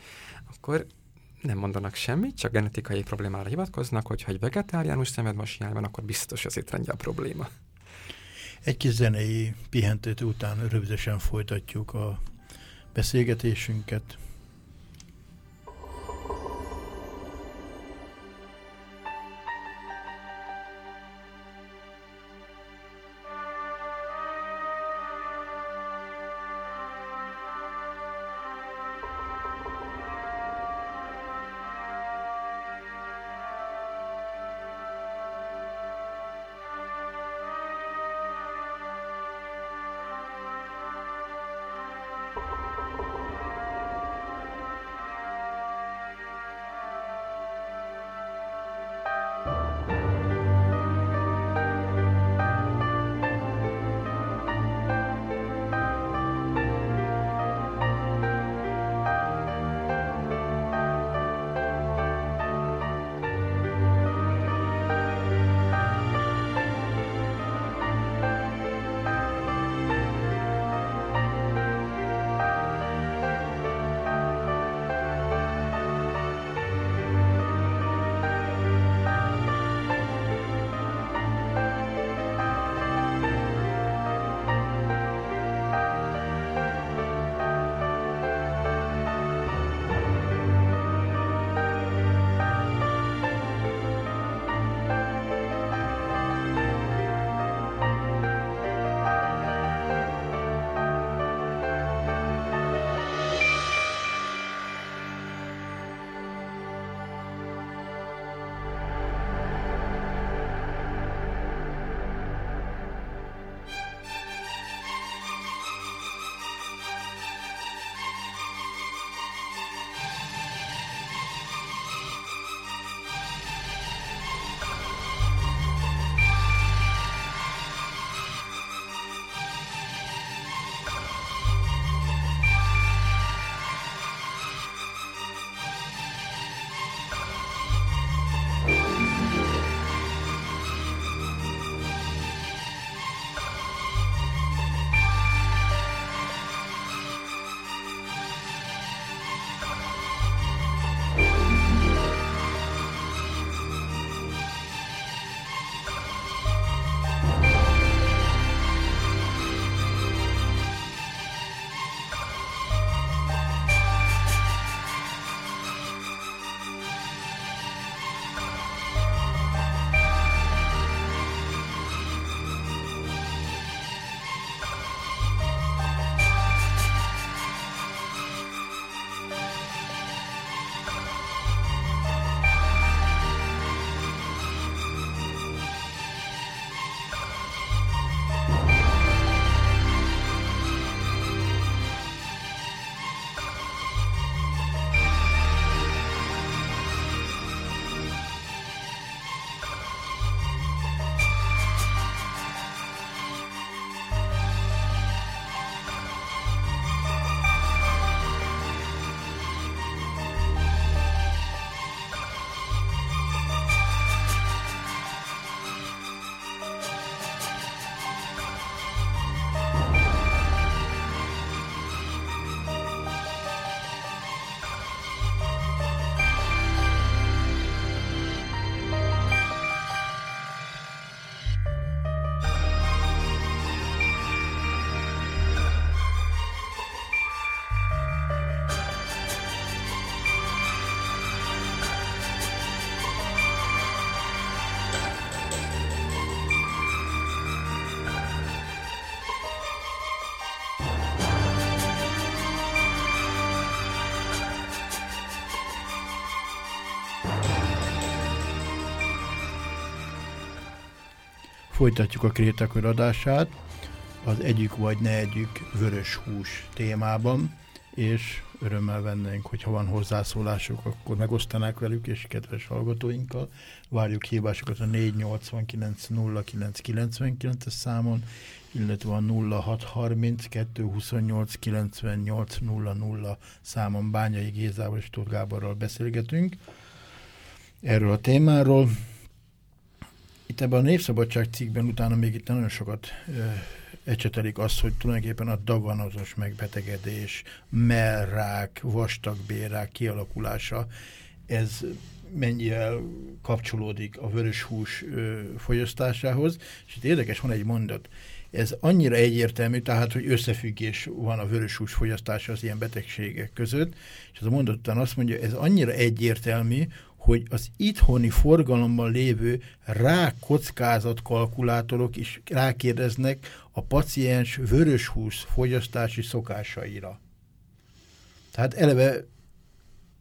akkor nem mondanak semmit, csak genetikai problémára hivatkoznak, hogyha egy vegetáriánus szemed vashiány van, akkor biztos az étrendje a probléma. Egy kis zenei pihentőt után rövidesen folytatjuk a beszélgetésünket. Folytatjuk a krétakör adását az együk vagy ne együk vörös hús témában, és örömmel vennénk, hogyha van hozzászólásuk, akkor megosztanák velük, és kedves hallgatóinkkal. Várjuk hívásokat a 489 0999 es számon, illetve a 0630 228 98 00 számon Bányai Gézával és Tóth Gáborral beszélgetünk erről a témáról. Itt ebben a Népszabadság cikkben utána még itt nagyon sokat ecsetelik azt, hogy tulajdonképpen a daganozos megbetegedés, merrák, vastagbérák kialakulása, ez mennyire kapcsolódik a vörös hús ö, fogyasztásához, és itt érdekes, van egy mondat, ez annyira egyértelmű, tehát, hogy összefüggés van a vörös hús fogyasztása az ilyen betegségek között, és ez a mondat után azt mondja, ez annyira egyértelmű, hogy az itthoni forgalomban lévő rákockázat kalkulátorok is rákérdeznek a paciens vöröshús fogyasztási szokásaira. Tehát eleve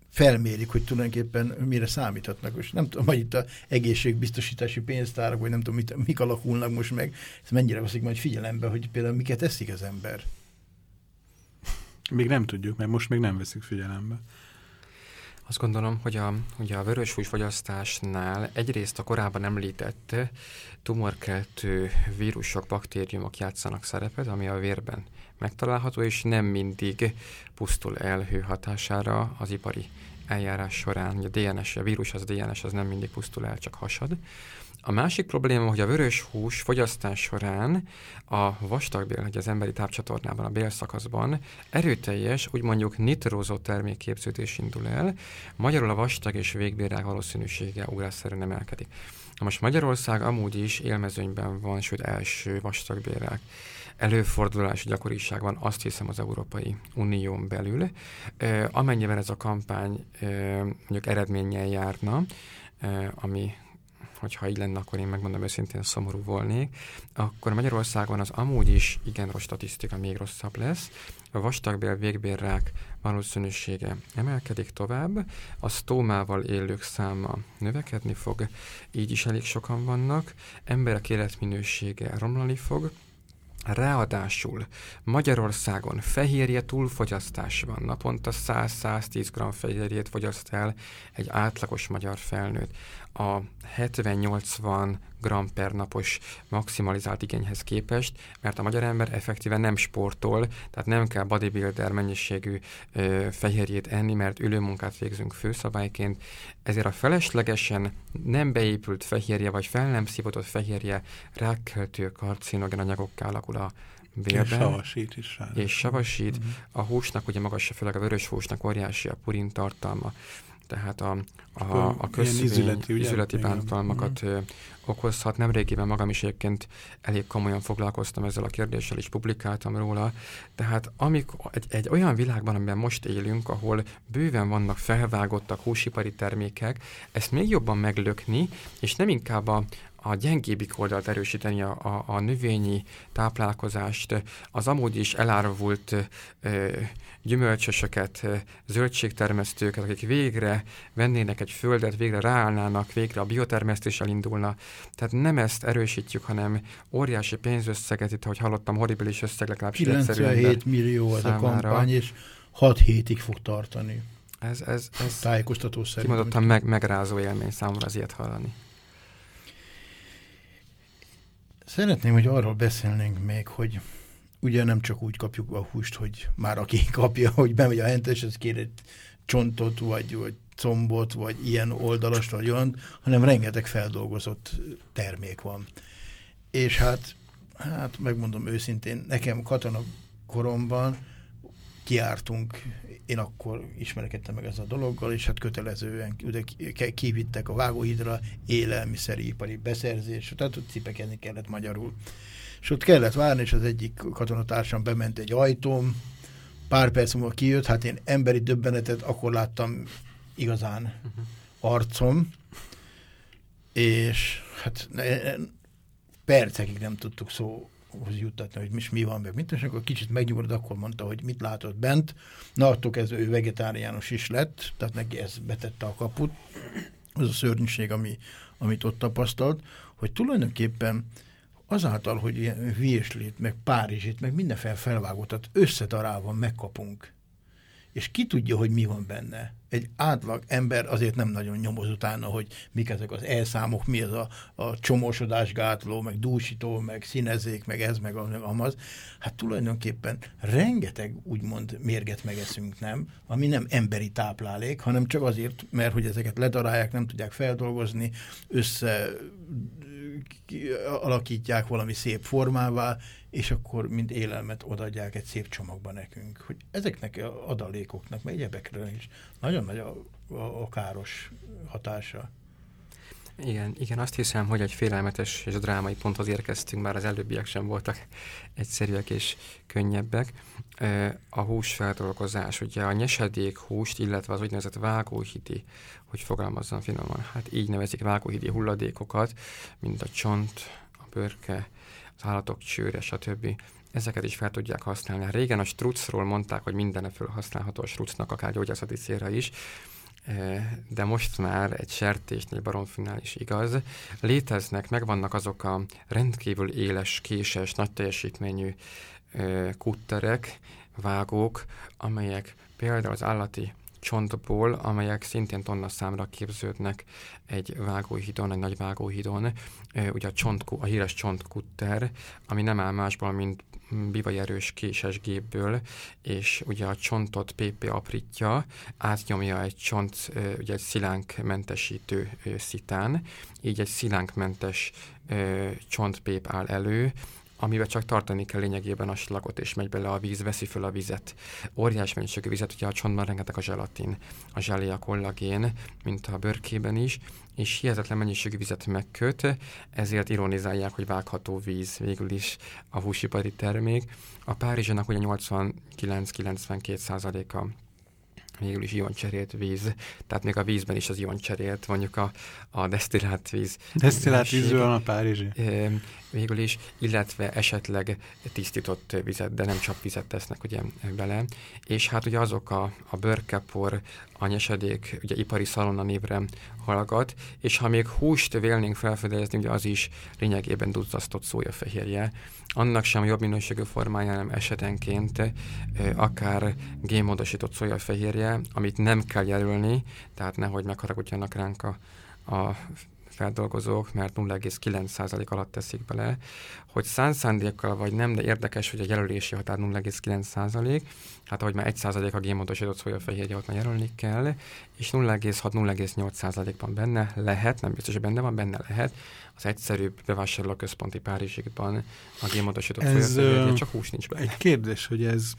felmérik, hogy tulajdonképpen mire számíthatnak. És nem tudom, hogy itt a egészségbiztosítási pénztárak, vagy nem tudom, mit, mik alakulnak most meg, ez mennyire veszik majd figyelembe, hogy például miket eszik az ember. Még nem tudjuk, mert most még nem veszik figyelembe. Azt gondolom, hogy a, ugye a vörös húsfogyasztásnál egyrészt a korábban említett tumorkeltő vírusok, baktériumok játszanak szerepet, ami a vérben megtalálható, és nem mindig pusztul el hatására az ipari eljárás során. A DNS, a vírus, az DNS, az nem mindig pusztul el, csak hasad. A másik probléma, hogy a vörös hús fogyasztás során a vastagbél, hogy az emberi tápcsatornában, a bélszakaszban erőteljes, úgy mondjuk nitrózó termékképződés indul el, magyarul a vastag és végbérák valószínűsége ugrásszerűen emelkedik. Na most Magyarország amúgy is élmezőnyben van, sőt első vastagbérák előfordulási gyakoriság van, azt hiszem az Európai Unión belül. Amennyiben ez a kampány mondjuk eredménnyel járna, ami hogyha így lenne, akkor én megmondom őszintén szomorú volnék, akkor Magyarországon az amúgy is igen rossz statisztika még rosszabb lesz. A vastagbél végbérrák valószínűsége emelkedik tovább, a stómával élők száma növekedni fog, így is elég sokan vannak, emberek életminősége romlani fog, Ráadásul Magyarországon fehérje túlfogyasztás van. Naponta 100-110 g fehérjét fogyaszt el egy átlagos magyar felnőtt a 70-80 g per napos maximalizált igényhez képest, mert a magyar ember effektíven nem sportol, tehát nem kell bodybuilder mennyiségű ö, fehérjét enni, mert ülőmunkát végzünk főszabályként, ezért a feleslegesen nem beépült fehérje, vagy fel nem szívódott fehérje rákkeltő karcinogen anyagokká alakul a vérben. És savasít is. Rá. És savasít. Uh-huh. A húsnak, ugye magas, főleg a vörös húsnak óriási a purin tartalma tehát a, a, a közszívény, üzületi bántalmakat mm. okozhat. Nemrégiben magam is egyébként elég komolyan foglalkoztam ezzel a kérdéssel, és publikáltam róla. Tehát amik, egy, egy olyan világban, amiben most élünk, ahol bőven vannak felvágottak húsipari termékek, ezt még jobban meglökni, és nem inkább a, a gyengébbik oldalt erősíteni a, a, a növényi táplálkozást, az amúgy is elárvult ö, gyümölcsösöket, zöldségtermesztőket, akik végre vennének egy földet, végre ráállnának, végre a biotermesztés elindulna. Tehát nem ezt erősítjük, hanem óriási pénzösszeget, itt, ahogy hallottam, horribilis összeg legalábbis 97 millió ez számára. a kampány, és 6 hétig fog tartani. Ez, ez, ez tájékoztató szerint. Kimondottan meg, megrázó élmény számomra az ilyet hallani. Szeretném, hogy arról beszélnénk még, hogy ugye nem csak úgy kapjuk a húst, hogy már aki kapja, hogy bemegy a hentes, az kér egy csontot, vagy, vagy combot, vagy ilyen oldalast, vagy olyan, hanem rengeteg feldolgozott termék van. És hát, hát megmondom őszintén, nekem katona koromban kiártunk, én akkor ismerkedtem meg ezzel a dologgal, és hát kötelezően kivittek a vágóhidra élelmiszeripari beszerzés, tehát ott cipekedni kellett magyarul. És ott kellett várni, és az egyik katonatársam bement egy ajtóm, pár perc múlva kijött, hát én emberi döbbenetet akkor láttam igazán uh-huh. arcom, és hát percekig nem tudtuk szó juttatni, hogy mi, van, meg mint, és akkor kicsit megnyugodott, akkor mondta, hogy mit látott bent. Na, attól kezdve ő vegetáriánus is lett, tehát neki ez betette a kaput. Az a szörnyűség, ami, amit ott tapasztalt, hogy tulajdonképpen azáltal, hogy ilyen Vérslét, meg Párizsit, meg mindenféle felvágottat összetarálva megkapunk, és ki tudja, hogy mi van benne. Egy átlag ember azért nem nagyon nyomoz utána, hogy mik ezek az elszámok, mi ez a, a csomósodásgátló, meg dúsító, meg színezék, meg ez, meg meg amaz. Hát tulajdonképpen rengeteg úgymond mérget megeszünk, nem? Ami nem emberi táplálék, hanem csak azért, mert hogy ezeket ledarálják, nem tudják feldolgozni, össze alakítják valami szép formává, és akkor mint élelmet odaadják egy szép csomagba nekünk. Hogy ezeknek a adalékoknak, meg egyebekről is nagyon nagy a, a, a káros hatása. Igen, igen, azt hiszem, hogy egy félelmetes és drámai ponthoz érkeztünk, már az előbbiek sem voltak egyszerűek és könnyebbek. A húsfeldolgozás, ugye a nyesedék húst, illetve az úgynevezett vágóhidi, hogy fogalmazzam finoman, hát így nevezik vágóhidi hulladékokat, mint a csont, a bőrke, az állatok csőre, stb. Ezeket is fel tudják használni. Régen a strucról mondták, hogy mindenre felhasználható a strucnak, akár gyógyászati célra is, de most már egy sertésnél, baromfinál is igaz. Léteznek, megvannak azok a rendkívül éles, késes, nagy teljesítményű kutterek, vágók, amelyek például az állati csontból, amelyek szintén tonna számra képződnek egy vágóhidon, egy nagy vágóhidon. Ugye a, csont, a híres csontkutter, ami nem áll másból, mint bivajerős késes gépből, és ugye a csontot PP aprítja, átnyomja egy csont, ugye egy szilánkmentesítő szitán, így egy szilánkmentes csontpép áll elő, amivel csak tartani kell lényegében a slakot, és megy bele a víz, veszi föl a vizet. Óriás mennyiségű vizet, ugye a csontban rengeteg a zselatin, a zselé, a kollagén, mint a bőrkében is, és hihetetlen mennyiségű vizet megköt, ezért ironizálják, hogy vágható víz végül is a húsipari termék. A Párizsának ugye 89-92 százaléka végül is ioncserélt víz, tehát még a vízben is az ioncserélt, mondjuk a, a desztillált víz. Desztillált vízről van a Párizsi? Végül is, illetve esetleg tisztított vizet, de nem csak vizet tesznek ugye bele. És hát ugye azok a, a bőrkepor, a nyesedék, ugye ipari szalonna névre hallgat, és ha még húst vélnénk felfedezni, ugye az is lényegében duzzasztott szójafehérje, annak sem jobb minőségű formája, hanem esetenként akár gémódosított szójafehérje, amit nem kell jelölni, tehát nehogy megharagudjanak ránk a, a feldolgozók, mert 0,9% alatt teszik bele, hogy szánszándékkal vagy nem, de érdekes, hogy a jelölési határ 0,9%, hát ahogy már 1% a gémódosított szójafehérje ott már jelölni kell, és 0,6-0,8%-ban benne lehet, nem biztos, hogy benne van, benne lehet, az egyszerűbb bevásárlóközponti Párizsikban a gémódosított szójafehérje, csak hús nincs benne. Egy kérdés, hogy ez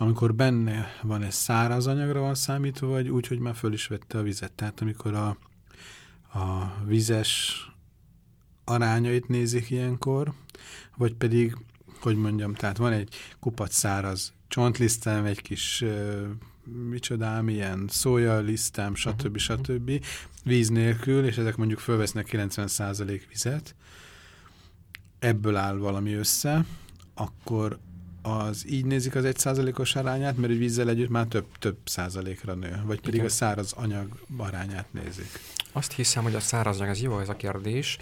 amikor benne van ez száraz anyagra van számítva, vagy úgy, hogy már föl is vette a vizet. Tehát amikor a a vizes arányait nézik ilyenkor, vagy pedig, hogy mondjam, tehát van egy kupac száraz csontlisztem, egy kis uh, micsodám, ilyen szójalisztem, stb. Uh -huh. stb. víz nélkül, és ezek mondjuk fölvesznek 90% vizet, ebből áll valami össze, akkor az így nézik az egy százalékos arányát, mert vízzel együtt már több, több százalékra nő, vagy pedig Igen. a száraz anyag arányát nézik. Azt hiszem, hogy a szárazanyag, ez jó ez a kérdés.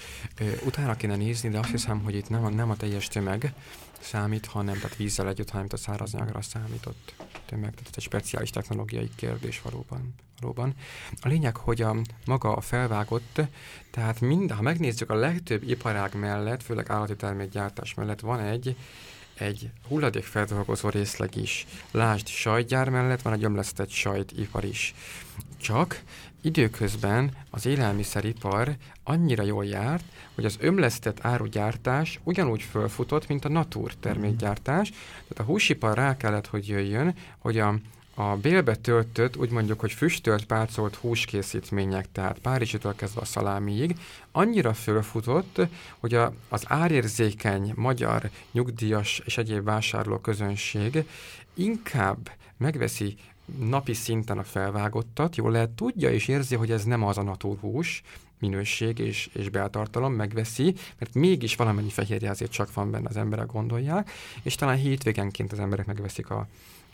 Utána kéne nézni, de azt hiszem, hogy itt nem a, nem a teljes tömeg számít, hanem tehát vízzel együtt, hanem a szárazanyagra számított tömeg. Tehát egy speciális technológiai kérdés valóban. valóban. A lényeg, hogy a maga a felvágott, tehát mind, ha megnézzük a legtöbb iparág mellett, főleg állati termékgyártás mellett van egy egy hulladékfeldolgozó részleg is. Lásd, sajtgyár mellett van egy ömlesztett sajtipar is. Csak időközben az élelmiszeripar annyira jól járt, hogy az ömlesztett árugyártás ugyanúgy fölfutott, mint a natur termékgyártás. Tehát a húsipar rá kellett, hogy jöjjön, hogy a a bélbe töltött, úgy mondjuk, hogy füstölt, pálcolt húskészítmények, tehát Párizsitől kezdve a szalámiig, annyira fölfutott, hogy a, az árérzékeny magyar nyugdíjas és egyéb vásárló közönség inkább megveszi napi szinten a felvágottat, jól lehet tudja és érzi, hogy ez nem az a naturhús, minőség és, és beltartalom megveszi, mert mégis valamennyi fehérje azért csak van benne, az emberek gondolják, és talán hétvégenként az emberek megveszik a,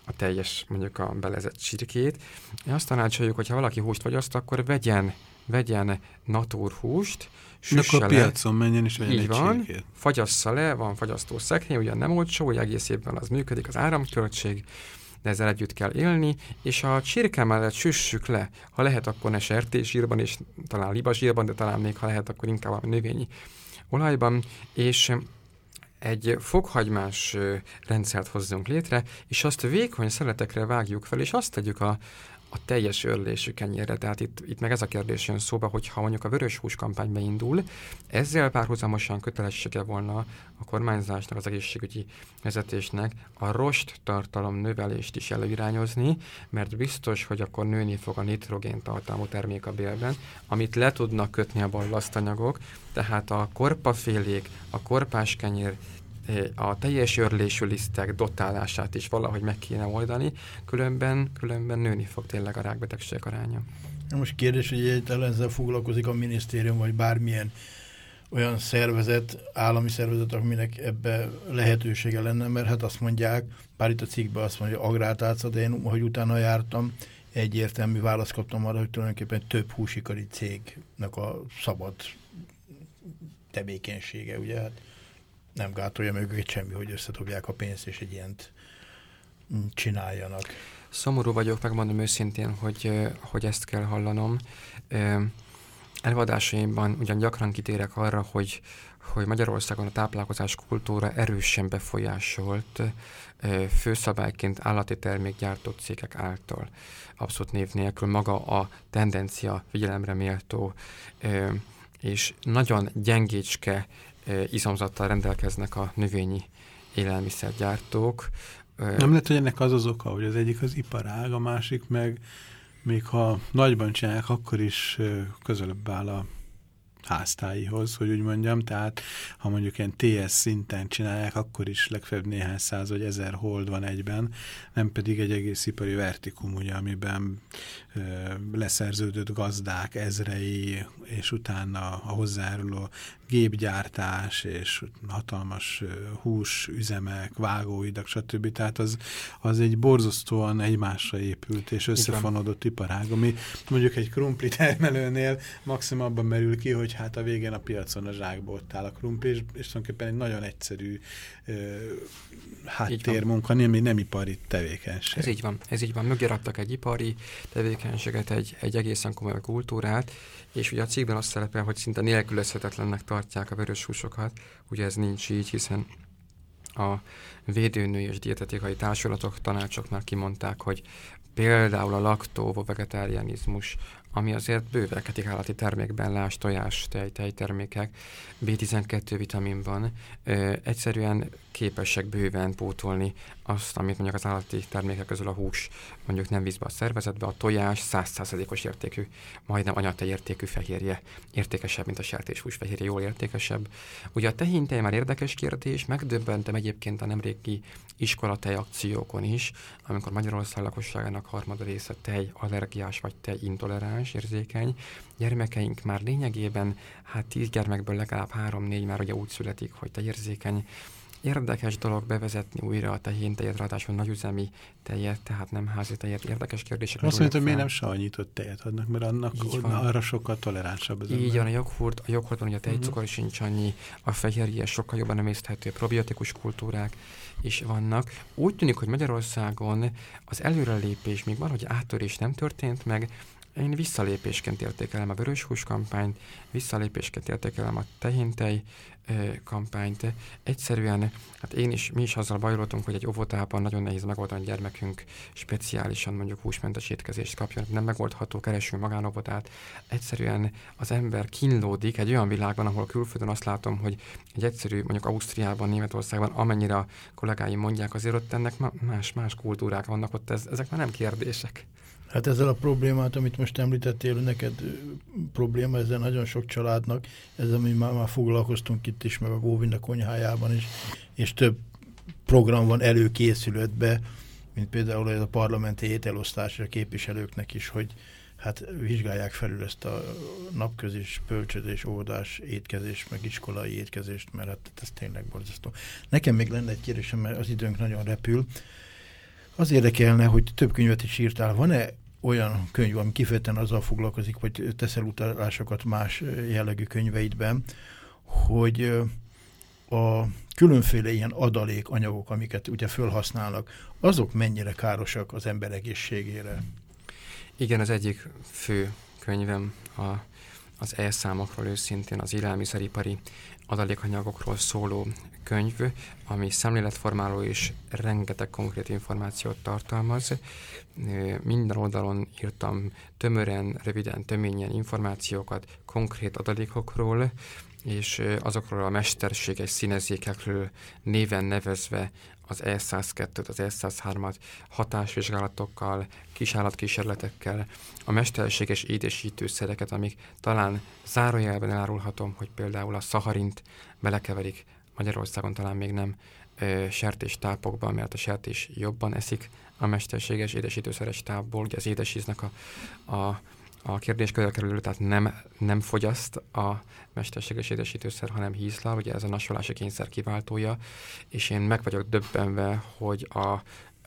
a teljes, mondjuk a belezett csirkét. Azt tanácsoljuk, hogy ha valaki húst fogyaszt, akkor vegyen, vegyen natúrhúst, Süsse akkor a piacon menjen és vegyen Így van, csirkét. fagyassza le, van fagyasztó szekrény, ugyan nem olcsó, hogy egész évben az működik, az áramköltség, de ezzel együtt kell élni, és a csirke mellett süssük le, ha lehet, akkor ne sertésírban, és talán libazsírban, de talán még ha lehet, akkor inkább a növényi olajban, és egy fokhagymás rendszert hozzunk létre, és azt vékony szeletekre vágjuk fel, és azt tegyük a, a teljes örlésű kenyérre. Tehát itt, itt meg ez a kérdés jön szóba, hogy ha mondjuk a vörös hús kampány beindul, ezzel párhuzamosan kötelessége volna a kormányzásnak, az egészségügyi vezetésnek a rost tartalom növelést is előirányozni, mert biztos, hogy akkor nőni fog a nitrogén tartalmú termék a bélben, amit le tudnak kötni a ballasztanyagok, tehát a korpafélék, a korpás kenyér a teljes örlésű lisztek dotálását is valahogy meg kéne oldani, különben, különben nőni fog tényleg a rákbetegség aránya. Most kérdés, hogy egyáltalán ezzel foglalkozik a minisztérium, vagy bármilyen olyan szervezet, állami szervezet, aminek ebbe lehetősége lenne, mert hát azt mondják, bár itt a cikkben azt mondja, hogy agrártálca, de én, ahogy utána jártam, egyértelmű választ kaptam arra, hogy tulajdonképpen több húsikari cégnek a szabad tevékenysége, ugye hát nem gátolja meg őket semmi, hogy összetobják a pénzt, és egy ilyent csináljanak. Szomorú vagyok, megmondom őszintén, hogy, hogy ezt kell hallanom. Előadásaimban ugyan gyakran kitérek arra, hogy, hogy Magyarországon a táplálkozás kultúra erősen befolyásolt főszabályként állati termékgyártó cégek által. Abszolút név nélkül maga a tendencia figyelemre méltó, és nagyon gyengécske izomzattal rendelkeznek a növényi élelmiszergyártók. Nem lehet, hogy ennek az az oka, hogy az egyik az iparág, a másik meg még ha nagyban csinálják, akkor is közelebb áll a háztáihoz, hogy úgy mondjam, tehát ha mondjuk ilyen TS szinten csinálják, akkor is legfeljebb néhány száz vagy ezer hold van egyben, nem pedig egy egész ipari vertikum, ugye, amiben ö, leszerződött gazdák ezrei, és utána a hozzájáruló gépgyártás és hatalmas húsüzemek, vágóidak, stb. Tehát az, az egy borzasztóan egymásra épült és összefonódott iparág, ami mondjuk egy krumpli termelőnél maximum abban merül ki, hogy hát a végén a piacon a zsákba ott áll a krumpli, és, és tulajdonképpen egy nagyon egyszerű ö, háttérmunka, nem, nem ipari tevékenység. Ez így van, ez így van. Mögé raktak egy ipari tevékenységet, egy, egy egészen komoly kultúrát, és ugye a cikkben azt szerepel, hogy szinte nélkülözhetetlennek tartják a vörös húsokat. Ugye ez nincs így, hiszen a védőnő és dietetikai társulatok, tanácsok már kimondták, hogy például a laktóvo vegetárianizmus, ami azért bővelkedik állati termékben, lás, tojás, tej, tejtermékek, B12 vitaminban, ö, egyszerűen képesek bőven pótolni azt, amit mondjuk az állati termékek közül a hús mondjuk nem víz be a szervezetbe, a tojás 100%-os értékű, majdnem anyatej értékű fehérje, értékesebb, mint a sertéshús fehérje, jól értékesebb. Ugye a tehintej már érdekes kérdés, megdöbbentem egyébként a nemrégi iskolatej akciókon is, amikor Magyarország lakosságának harmada része tej allergiás vagy tej intoleráns, érzékeny. Gyermekeink már lényegében, hát tíz gyermekből legalább három-négy már ugye úgy születik, hogy te érzékeny, Érdekes dolog bevezetni újra a tehén tejet, ráadásul nagyüzemi tejet, tehát nem házi tejet. Érdekes kérdések. Azt mondta, hogy miért nem savanyított tejet adnak, mert annak arra sokkal toleránsabb az Így van, a joghurt, a joghurtban ugye a tejcukor uh-huh. sincs annyi, a fehérje sokkal jobban emészthető, probiotikus kultúrák is vannak. Úgy tűnik, hogy Magyarországon az előrelépés még valahogy áttörés nem történt meg, én visszalépésként értékelem a vöröshús kampányt, visszalépésként értékelem a tehéntej kampányt. Egyszerűen, hát én is, mi is azzal bajoltunk, hogy egy óvodában nagyon nehéz megoldani a gyermekünk speciálisan mondjuk húsmentes étkezést kapjon. Nem megoldható, keresünk magánovodát. Egyszerűen az ember kínlódik egy olyan világban, ahol külföldön azt látom, hogy egy egyszerű, mondjuk Ausztriában, Németországban, amennyire a kollégáim mondják, azért ott ennek más-más kultúrák vannak, ott ez, ezek már nem kérdések. Hát ezzel a problémát, amit most említettél, neked probléma ezzel nagyon sok családnak, ezzel mi már, már foglalkoztunk itt is, meg a Góvinda konyhájában is, és több program van előkészülöttbe, mint például ez a parlamenti ételosztás a képviselőknek is, hogy hát vizsgálják felül ezt a napközis pölcsödés, óvodás étkezés, meg iskolai étkezést, mert hát ez tényleg borzasztó. Nekem még lenne egy kérdésem, mert az időnk nagyon repül Az érdekelne, hogy több könyvet is írtál. Van-e olyan könyv, ami kifejezetten azzal foglalkozik, vagy teszel utalásokat más jellegű könyveidben, hogy a különféle ilyen adalék anyagok, amiket ugye felhasználnak, azok mennyire károsak az ember egészségére? Igen, az egyik fő könyvem a, az elszámokról őszintén az élelmiszeripari adalékanyagokról szóló könyv, ami szemléletformáló és rengeteg konkrét információt tartalmaz. Minden oldalon írtam tömören, röviden, töményen információkat konkrét adalékokról, és azokról a mesterséges színezékekről néven nevezve az E102-t, az E103-at hatásvizsgálatokkal, kisállatkísérletekkel, a mesterséges édesítőszereket, amik talán zárójelben elárulhatom, hogy például a szaharint belekeverik, Magyarországon talán még nem ö, sertés tápokban, mert a sertés jobban eszik a mesterséges édesítőszeres tápból, ugye az édesíznek a, a a kérdés kerülő, tehát nem, nem fogyaszt a mesterséges édesítőszer, hanem hízlal, ugye ez a nasolási kényszer kiváltója, és én meg vagyok döbbenve, hogy a,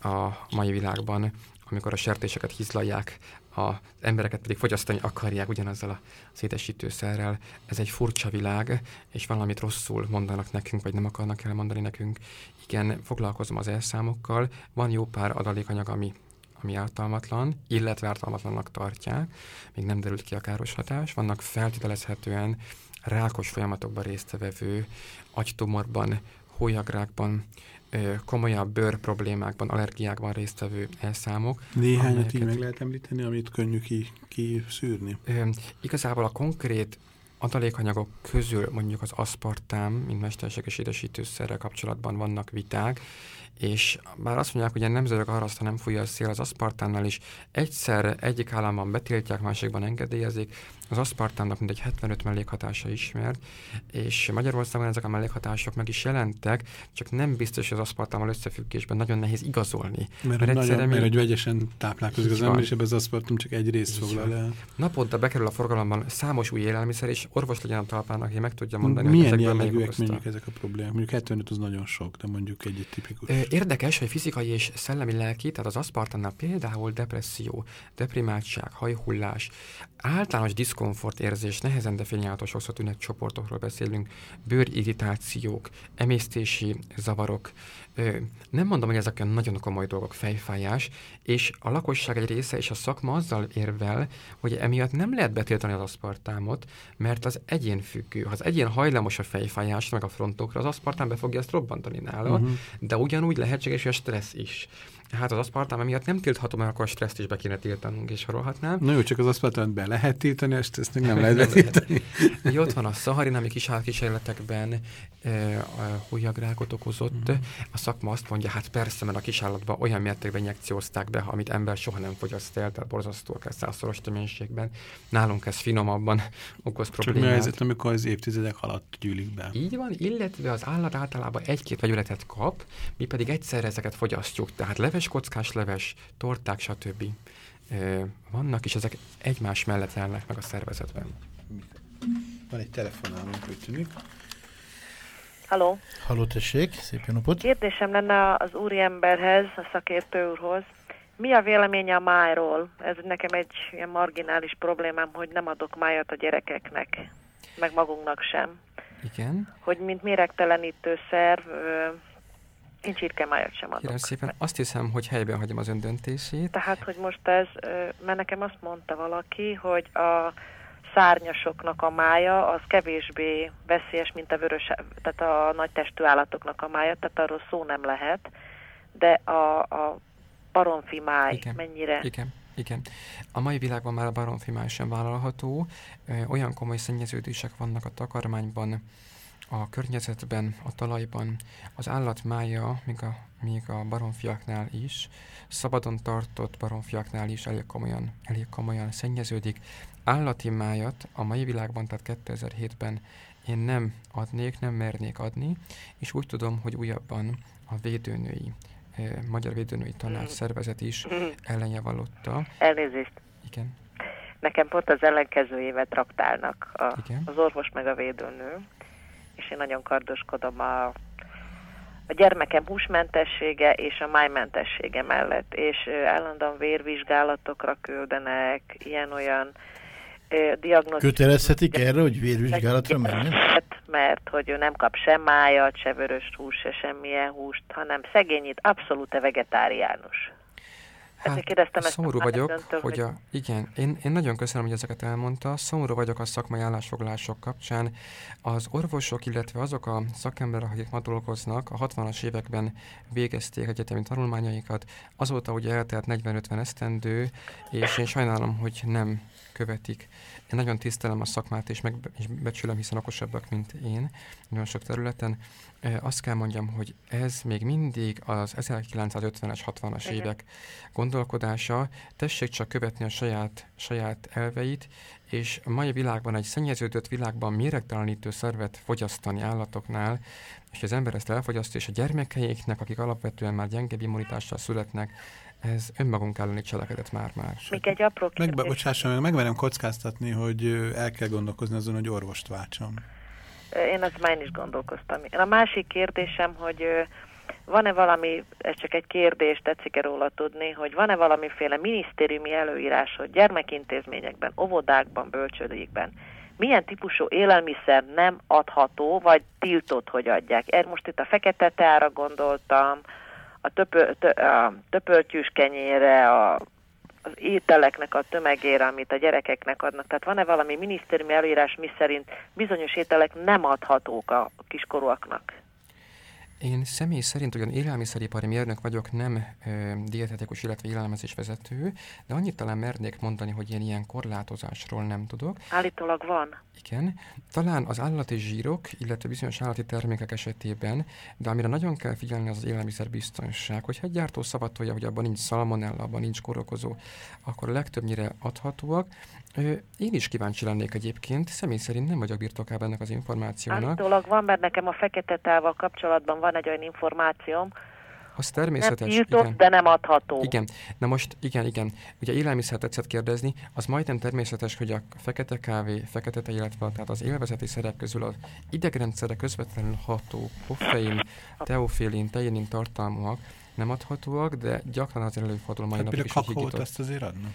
a mai világban, amikor a sertéseket hízlalják, az embereket pedig fogyasztani akarják ugyanazzal az édesítőszerrel. Ez egy furcsa világ, és valamit rosszul mondanak nekünk, vagy nem akarnak elmondani nekünk. Igen, foglalkozom az elszámokkal, van jó pár adalékanyag, ami ami ártalmatlan, illetve ártalmatlannak tartják, még nem derült ki a káros hatás. Vannak feltételezhetően rákos folyamatokban résztvevő, agytumorban, hólyagrákban, komolyabb bőr problémákban, allergiákban résztvevő elszámok. Néhányat amelyeket... így meg lehet említeni, amit könnyű ki, kiszűrni? Ö, igazából a konkrét adalékanyagok közül mondjuk az aszpartám, mint mesterséges édesítőszerrel kapcsolatban vannak viták, és bár azt mondják, hogy nem zörög arra, azt, ha nem fújja a szél, az aszpartánnal is egyszer egyik államban betiltják, másikban engedélyezik, az aszpartánnak mindegy 75 mellékhatása ismert, és Magyarországon ezek a mellékhatások meg is jelentek, csak nem biztos, hogy az aszpartámmal összefüggésben nagyon nehéz igazolni. Mert, mert, nagyon, mert hogy vegyesen táplálkozik az ember, és ebben az aszpartum csak egy részt foglal el. Naponta bekerül a forgalomban számos új élelmiszer, és orvos legyen a talpának, hogy meg tudja mondani, Milyen hogy jellegűek mondjuk ezek a problémák? Mondjuk 75 az nagyon sok, de mondjuk egy tipikus. Érdekes, hogy fizikai és szellemi lelki, tehát az aszpartannál például depresszió, deprimáltság, hajhullás, általános diszkomfort érzés, nehezen definiálható sokszor tűnhet csoportokról beszélünk, bőrirritációk, emésztési zavarok, nem mondom, hogy ezek nagyon komoly dolgok, fejfájás, és a lakosság egy része és a szakma azzal érvel, hogy emiatt nem lehet betiltani az aszpartámot, mert az egyén függő. Ha az egyén hajlamos a fejfájásra, meg a frontokra, az aszpartám be fogja ezt robbantani nála, uh-huh. de ugyanúgy lehetséges, hogy a stressz is. Hát az aszpartám miatt nem tilthatom, mert akkor a stresszt is be kéne tiltanunk, és sorolhatnám. Na jó, csak az aszpartámot be lehet tiltani, és ezt nem lehet betiltani. Így ott van a szaharin, ami kis kísérletekben e, hújagrákot okozott. Mm. A szakma azt mondja, hát persze, mert a kisállatban olyan mértékben injekciózták be, amit ember soha nem fogyaszt el, tehát borzasztó kell százszoros töménységben. Nálunk ez finomabban okoz problémát. Csak mi a helyzet, amikor az évtizedek alatt gyűlik be? Így van, illetve az állat általában egy-két vegyületet kap, mi pedig egyszerre ezeket fogyasztjuk. Tehát leves, kockás leves, torták, stb. vannak, és ezek egymás mellett jelennek meg a szervezetben. Van egy telefonálunk, úgy tűnik. Halló. Halló, tessék, szép jó napot. Kérdésem lenne az úriemberhez, a szakértő úrhoz. Mi a véleménye a májról? Ez nekem egy ilyen marginális problémám, hogy nem adok májat a gyerekeknek, meg magunknak sem. Igen. Hogy mint méregtelenítőszer, én csirkemájat sem adok. Kérem szépen, azt hiszem, hogy helyben hagyom az öndöntését. Tehát, hogy most ez, mert nekem azt mondta valaki, hogy a szárnyasoknak a mája az kevésbé veszélyes, mint a vörös, tehát a nagy testű állatoknak a mája, tehát arról szó nem lehet, de a, a baromfi máj igen, mennyire... Igen. Igen. A mai világban már a baromfi máj sem vállalható. Olyan komoly szennyeződések vannak a takarmányban, a környezetben, a talajban, az állat mája, még a, még a baromfiaknál is, szabadon tartott baromfiaknál is elég komolyan, elég komolyan szennyeződik. Állati májat a mai világban, tehát 2007-ben én nem adnék, nem mernék adni, és úgy tudom, hogy újabban a védőnői, eh, Magyar Védőnői Tanács szervezet is ellenje vallotta. Elnézést. Igen. Nekem pont az ellenkezőjével traktálnak a, Igen. az orvos meg a védőnő és én nagyon kardoskodom a, a gyermekem húsmentessége és a májmentessége mellett, és állandóan vérvizsgálatokra küldenek, ilyen-olyan diagnosztikus... Kötelezhetik erre, hogy vérvizsgálatra menjen? Mert hogy ő nem kap sem májat, se vörös hús, se semmilyen húst, hanem szegényít abszolút vegetáriánus. Hát, kérdeztem szomorú vagyok, öntől, hogy, a, igen, én, én nagyon köszönöm, hogy ezeket elmondta. Szomorú vagyok a szakmai állásfoglalások kapcsán. Az orvosok, illetve azok a szakemberek, akik ma dolgoznak, a 60-as években végezték egyetemi tanulmányaikat, azóta ugye eltelt 40-50 esztendő, és én sajnálom, hogy nem követik. Én nagyon tisztelem a szakmát, és, meg, és becsülöm, hiszen okosabbak, mint én, nagyon sok területen. Azt kell mondjam, hogy ez még mindig az 1950-es, 60-as évek gondolkodása. Tessék csak követni a saját, saját elveit, és a mai világban, egy szennyeződött világban méregtelenítő szervet fogyasztani állatoknál, és az ember ezt elfogyasztja, és a gyermekeiknek, akik alapvetően már gyengebb immunitással születnek, ez önmagunk elleni cselekedet már-már. Még egy apró kérdés. Meg, bocsássa, meg megmerem kockáztatni, hogy el kell gondolkozni azon, hogy orvost váltsam. Én azt már én is gondolkoztam. A másik kérdésem, hogy van-e valami, ez csak egy kérdés, tetszik-e róla tudni, hogy van-e valamiféle minisztériumi előírás, hogy gyermekintézményekben, óvodákban, bölcsődékben milyen típusú élelmiszer nem adható, vagy tiltott, hogy adják. Er, most itt a fekete teára gondoltam, a, töpö, tö, a töpöltyűs kenyére, a, az ételeknek a tömegére, amit a gyerekeknek adnak. Tehát van-e valami minisztériumi előírás, mi szerint bizonyos ételek nem adhatók a kiskorúaknak? Én személy szerint ugyan élelmiszeripari mérnök vagyok, nem ö, dietetikus, illetve élelmezés vezető, de annyit talán mernék mondani, hogy én ilyen korlátozásról nem tudok. Állítólag van. Igen. Talán az állati zsírok, illetve bizonyos állati termékek esetében, de amire nagyon kell figyelni az az élelmiszerbiztonság, hogy egy gyártó szavatolja, hogy abban nincs szalmonella, abban nincs korokozó, akkor legtöbbnyire adhatóak, én is kíváncsi lennék egyébként, személy szerint nem vagyok birtokában ennek az információnak. Állítólag van, mert nekem a fekete tával kapcsolatban van egy olyan információm, az természetes. Nem tiltott, igen. de nem adható. Igen. Na most, igen, igen. Ugye élelmiszer tetszett kérdezni, az majdnem természetes, hogy a fekete kávé, fekete te, illetve tehát az élvezeti szerek közül az idegrendszerre közvetlenül ható koffein, teofilin, teinin tartalmúak nem adhatóak, de gyakran azért előfordul mai napig is, hogy azt azért adnak?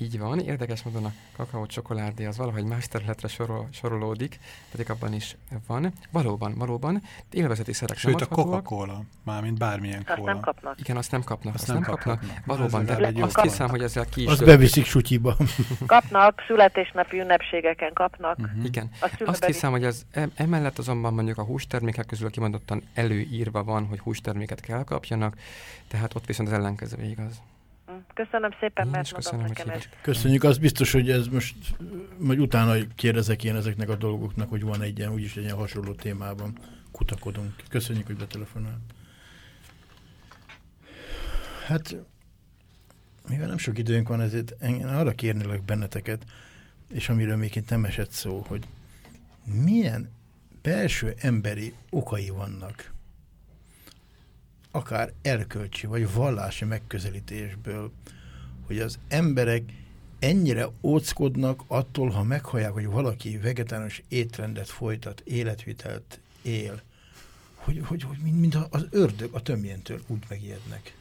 Így van, érdekes módon a kakaó csokoládé az valahogy más területre sorol, sorolódik, pedig abban is van. Valóban, valóban, élvezeti szerek Sőt, a Coca-Cola, mármint bármilyen azt nem kapnak. Igen, azt nem kapnak, azt, azt nem kapnak. kapnak. Valóban, de azt kapnak. hiszem, hogy ezzel ki is... Azt beviszik sutyiba. kapnak, születésnapi ünnepségeken kapnak. Uh-huh. Igen. Azt, azt hiszem, hogy ez emellett azonban mondjuk a hústermékek közül kimondottan előírva van, hogy hústerméket kell kapjanak, tehát ott viszont az ellenkező igaz. Köszönöm szépen, én mert köszönöm, nekem ezt. Köszönjük, az biztos, hogy ez most, majd utána kérdezek én ezeknek a dolgoknak, hogy van egy ilyen, úgyis egy ilyen hasonló témában kutakodunk. Köszönjük, hogy betelefonál. Hát, mivel nem sok időnk van, ezért én arra kérnélek benneteket, és amiről még itt nem esett szó, hogy milyen belső emberi okai vannak akár erkölcsi vagy vallási megközelítésből, hogy az emberek ennyire óckodnak attól, ha meghallják, hogy valaki vegetáriánus étrendet folytat, életvitelt él, hogy, hogy, hogy mint, mint az ördög a tömjéntől úgy megijednek.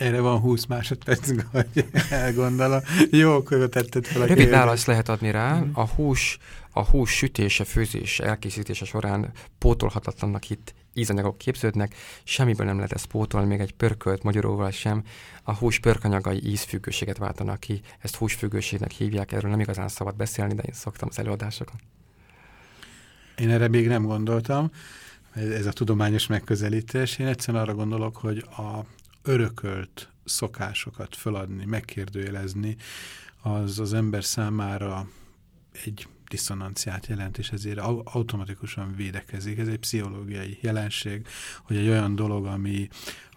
Erre van 20 másodperc, hogy elgondolom. Jó, hogy tetted fel a Rövid választ lehet adni rá. A hús, a hús sütése, főzése, elkészítése során pótolhatatlannak hit ízanyagok képződnek, semmiből nem lehet ezt pótolni, még egy pörkölt magyaróval sem. A hús pörkanyagai ízfüggőséget váltanak ki, ezt húsfüggőségnek hívják, erről nem igazán szabad beszélni, de én szoktam az előadásokon. Én erre még nem gondoltam, ez a tudományos megközelítés. Én egyszerűen arra gondolok, hogy a örökölt szokásokat feladni, megkérdőjelezni, az az ember számára egy diszonanciát jelent, és ezért automatikusan védekezik. Ez egy pszichológiai jelenség, hogy egy olyan dolog, ami,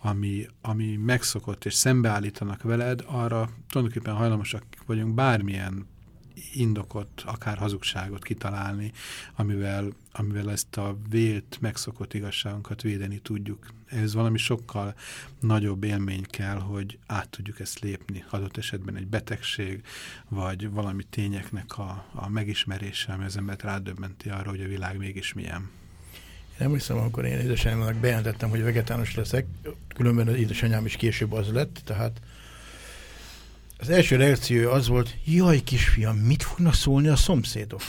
ami, ami megszokott, és szembeállítanak veled, arra tulajdonképpen hajlamosak vagyunk bármilyen indokot, akár hazugságot kitalálni, amivel, amivel ezt a vélt, megszokott igazságunkat védeni tudjuk. Ez valami sokkal nagyobb élmény kell, hogy át tudjuk ezt lépni. Adott esetben egy betegség, vagy valami tényeknek a, a megismerése, ami az embert rádöbbenti arra, hogy a világ mégis milyen. Én emlékszem, amikor én édesanyámnak bejelentettem, hogy vegetános leszek, különben az édesanyám is később az lett, tehát az első reakció az volt, jaj kisfiam, mit fognak szólni a szomszédok?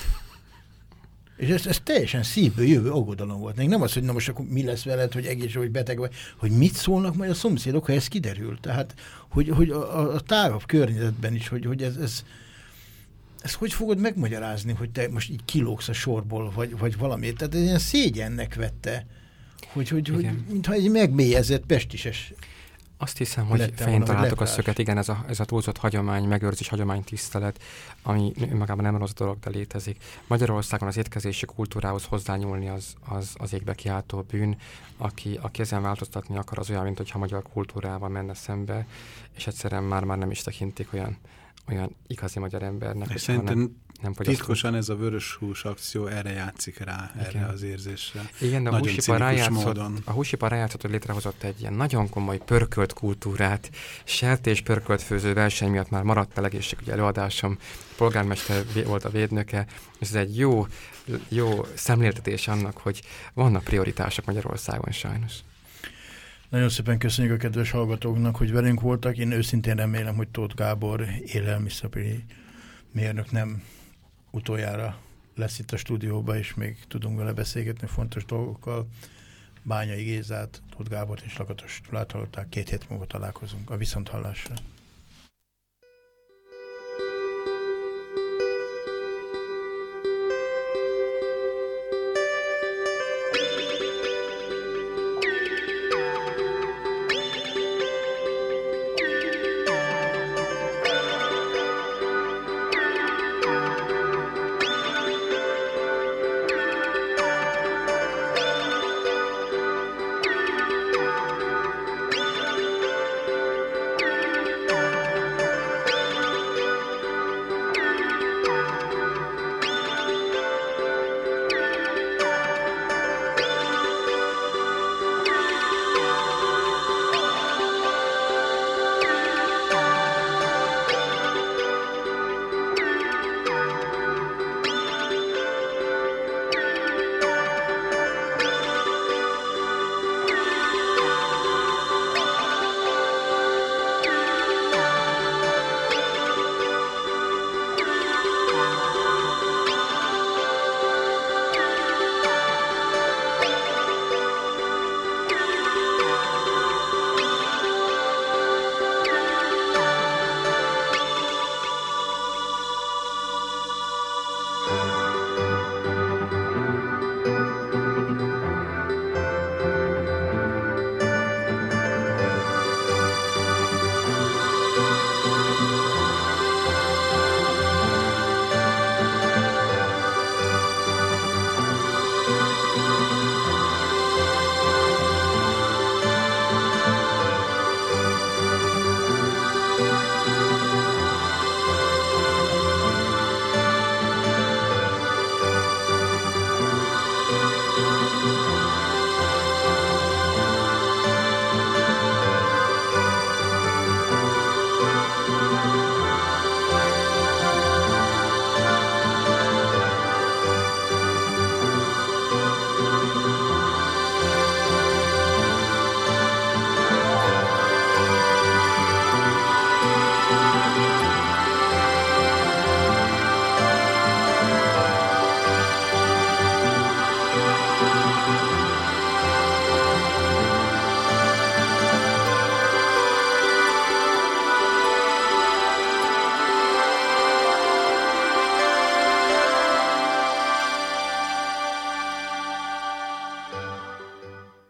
És ez, ez teljesen szívből jövő aggodalom volt. Nem az, hogy na most akkor mi lesz veled, hogy egész vagy beteg vagy, hogy mit szólnak majd a szomszédok, ha ez kiderül. Tehát, hogy, hogy a, a tágabb környezetben is, hogy, hogy ez, ez, ezt hogy fogod megmagyarázni, hogy te most így kilógsz a sorból, vagy, vagy valami. Tehát ez ilyen szégyennek vette, hogy, hogy, hogy mintha egy megmélyezett pestises azt hiszem, hogy fején találtuk a szöket, igen, ez a, ez a túlzott hagyomány, megőrzés, hagyomány tisztelet, ami magában nem rossz dolog, de létezik. Magyarországon az étkezési kultúrához hozzányúlni az, az, az égbe kiáltó bűn, aki, aki ezen változtatni akar, az olyan, mint hogyha magyar kultúrával menne szembe, és egyszerűen már-már nem is tekintik olyan, olyan igazi magyar embernek. És szerintem nem titkosan ez a vörös hús akció erre játszik rá, Igen. erre az érzésre. Igen, de a húsipar, rájátszott, a húsipar rájátszott, hogy létrehozott egy ilyen nagyon komoly pörkölt kultúrát. Sertés pörkölt főző verseny miatt már maradt el egészségügyi előadásom. Polgármester volt a védnöke, és ez egy jó, jó szemléltetés annak, hogy vannak prioritások Magyarországon sajnos. Nagyon szépen köszönjük a kedves hallgatóknak, hogy velünk voltak. Én őszintén remélem, hogy Tóth Gábor élelmiszeri mérnök nem utoljára lesz itt a stúdióban, és még tudunk vele beszélgetni fontos dolgokkal. Bányai Gézát, Tóth Gábor és Lakatos Tulát hallották. Két hét múlva találkozunk. A viszonthallásra.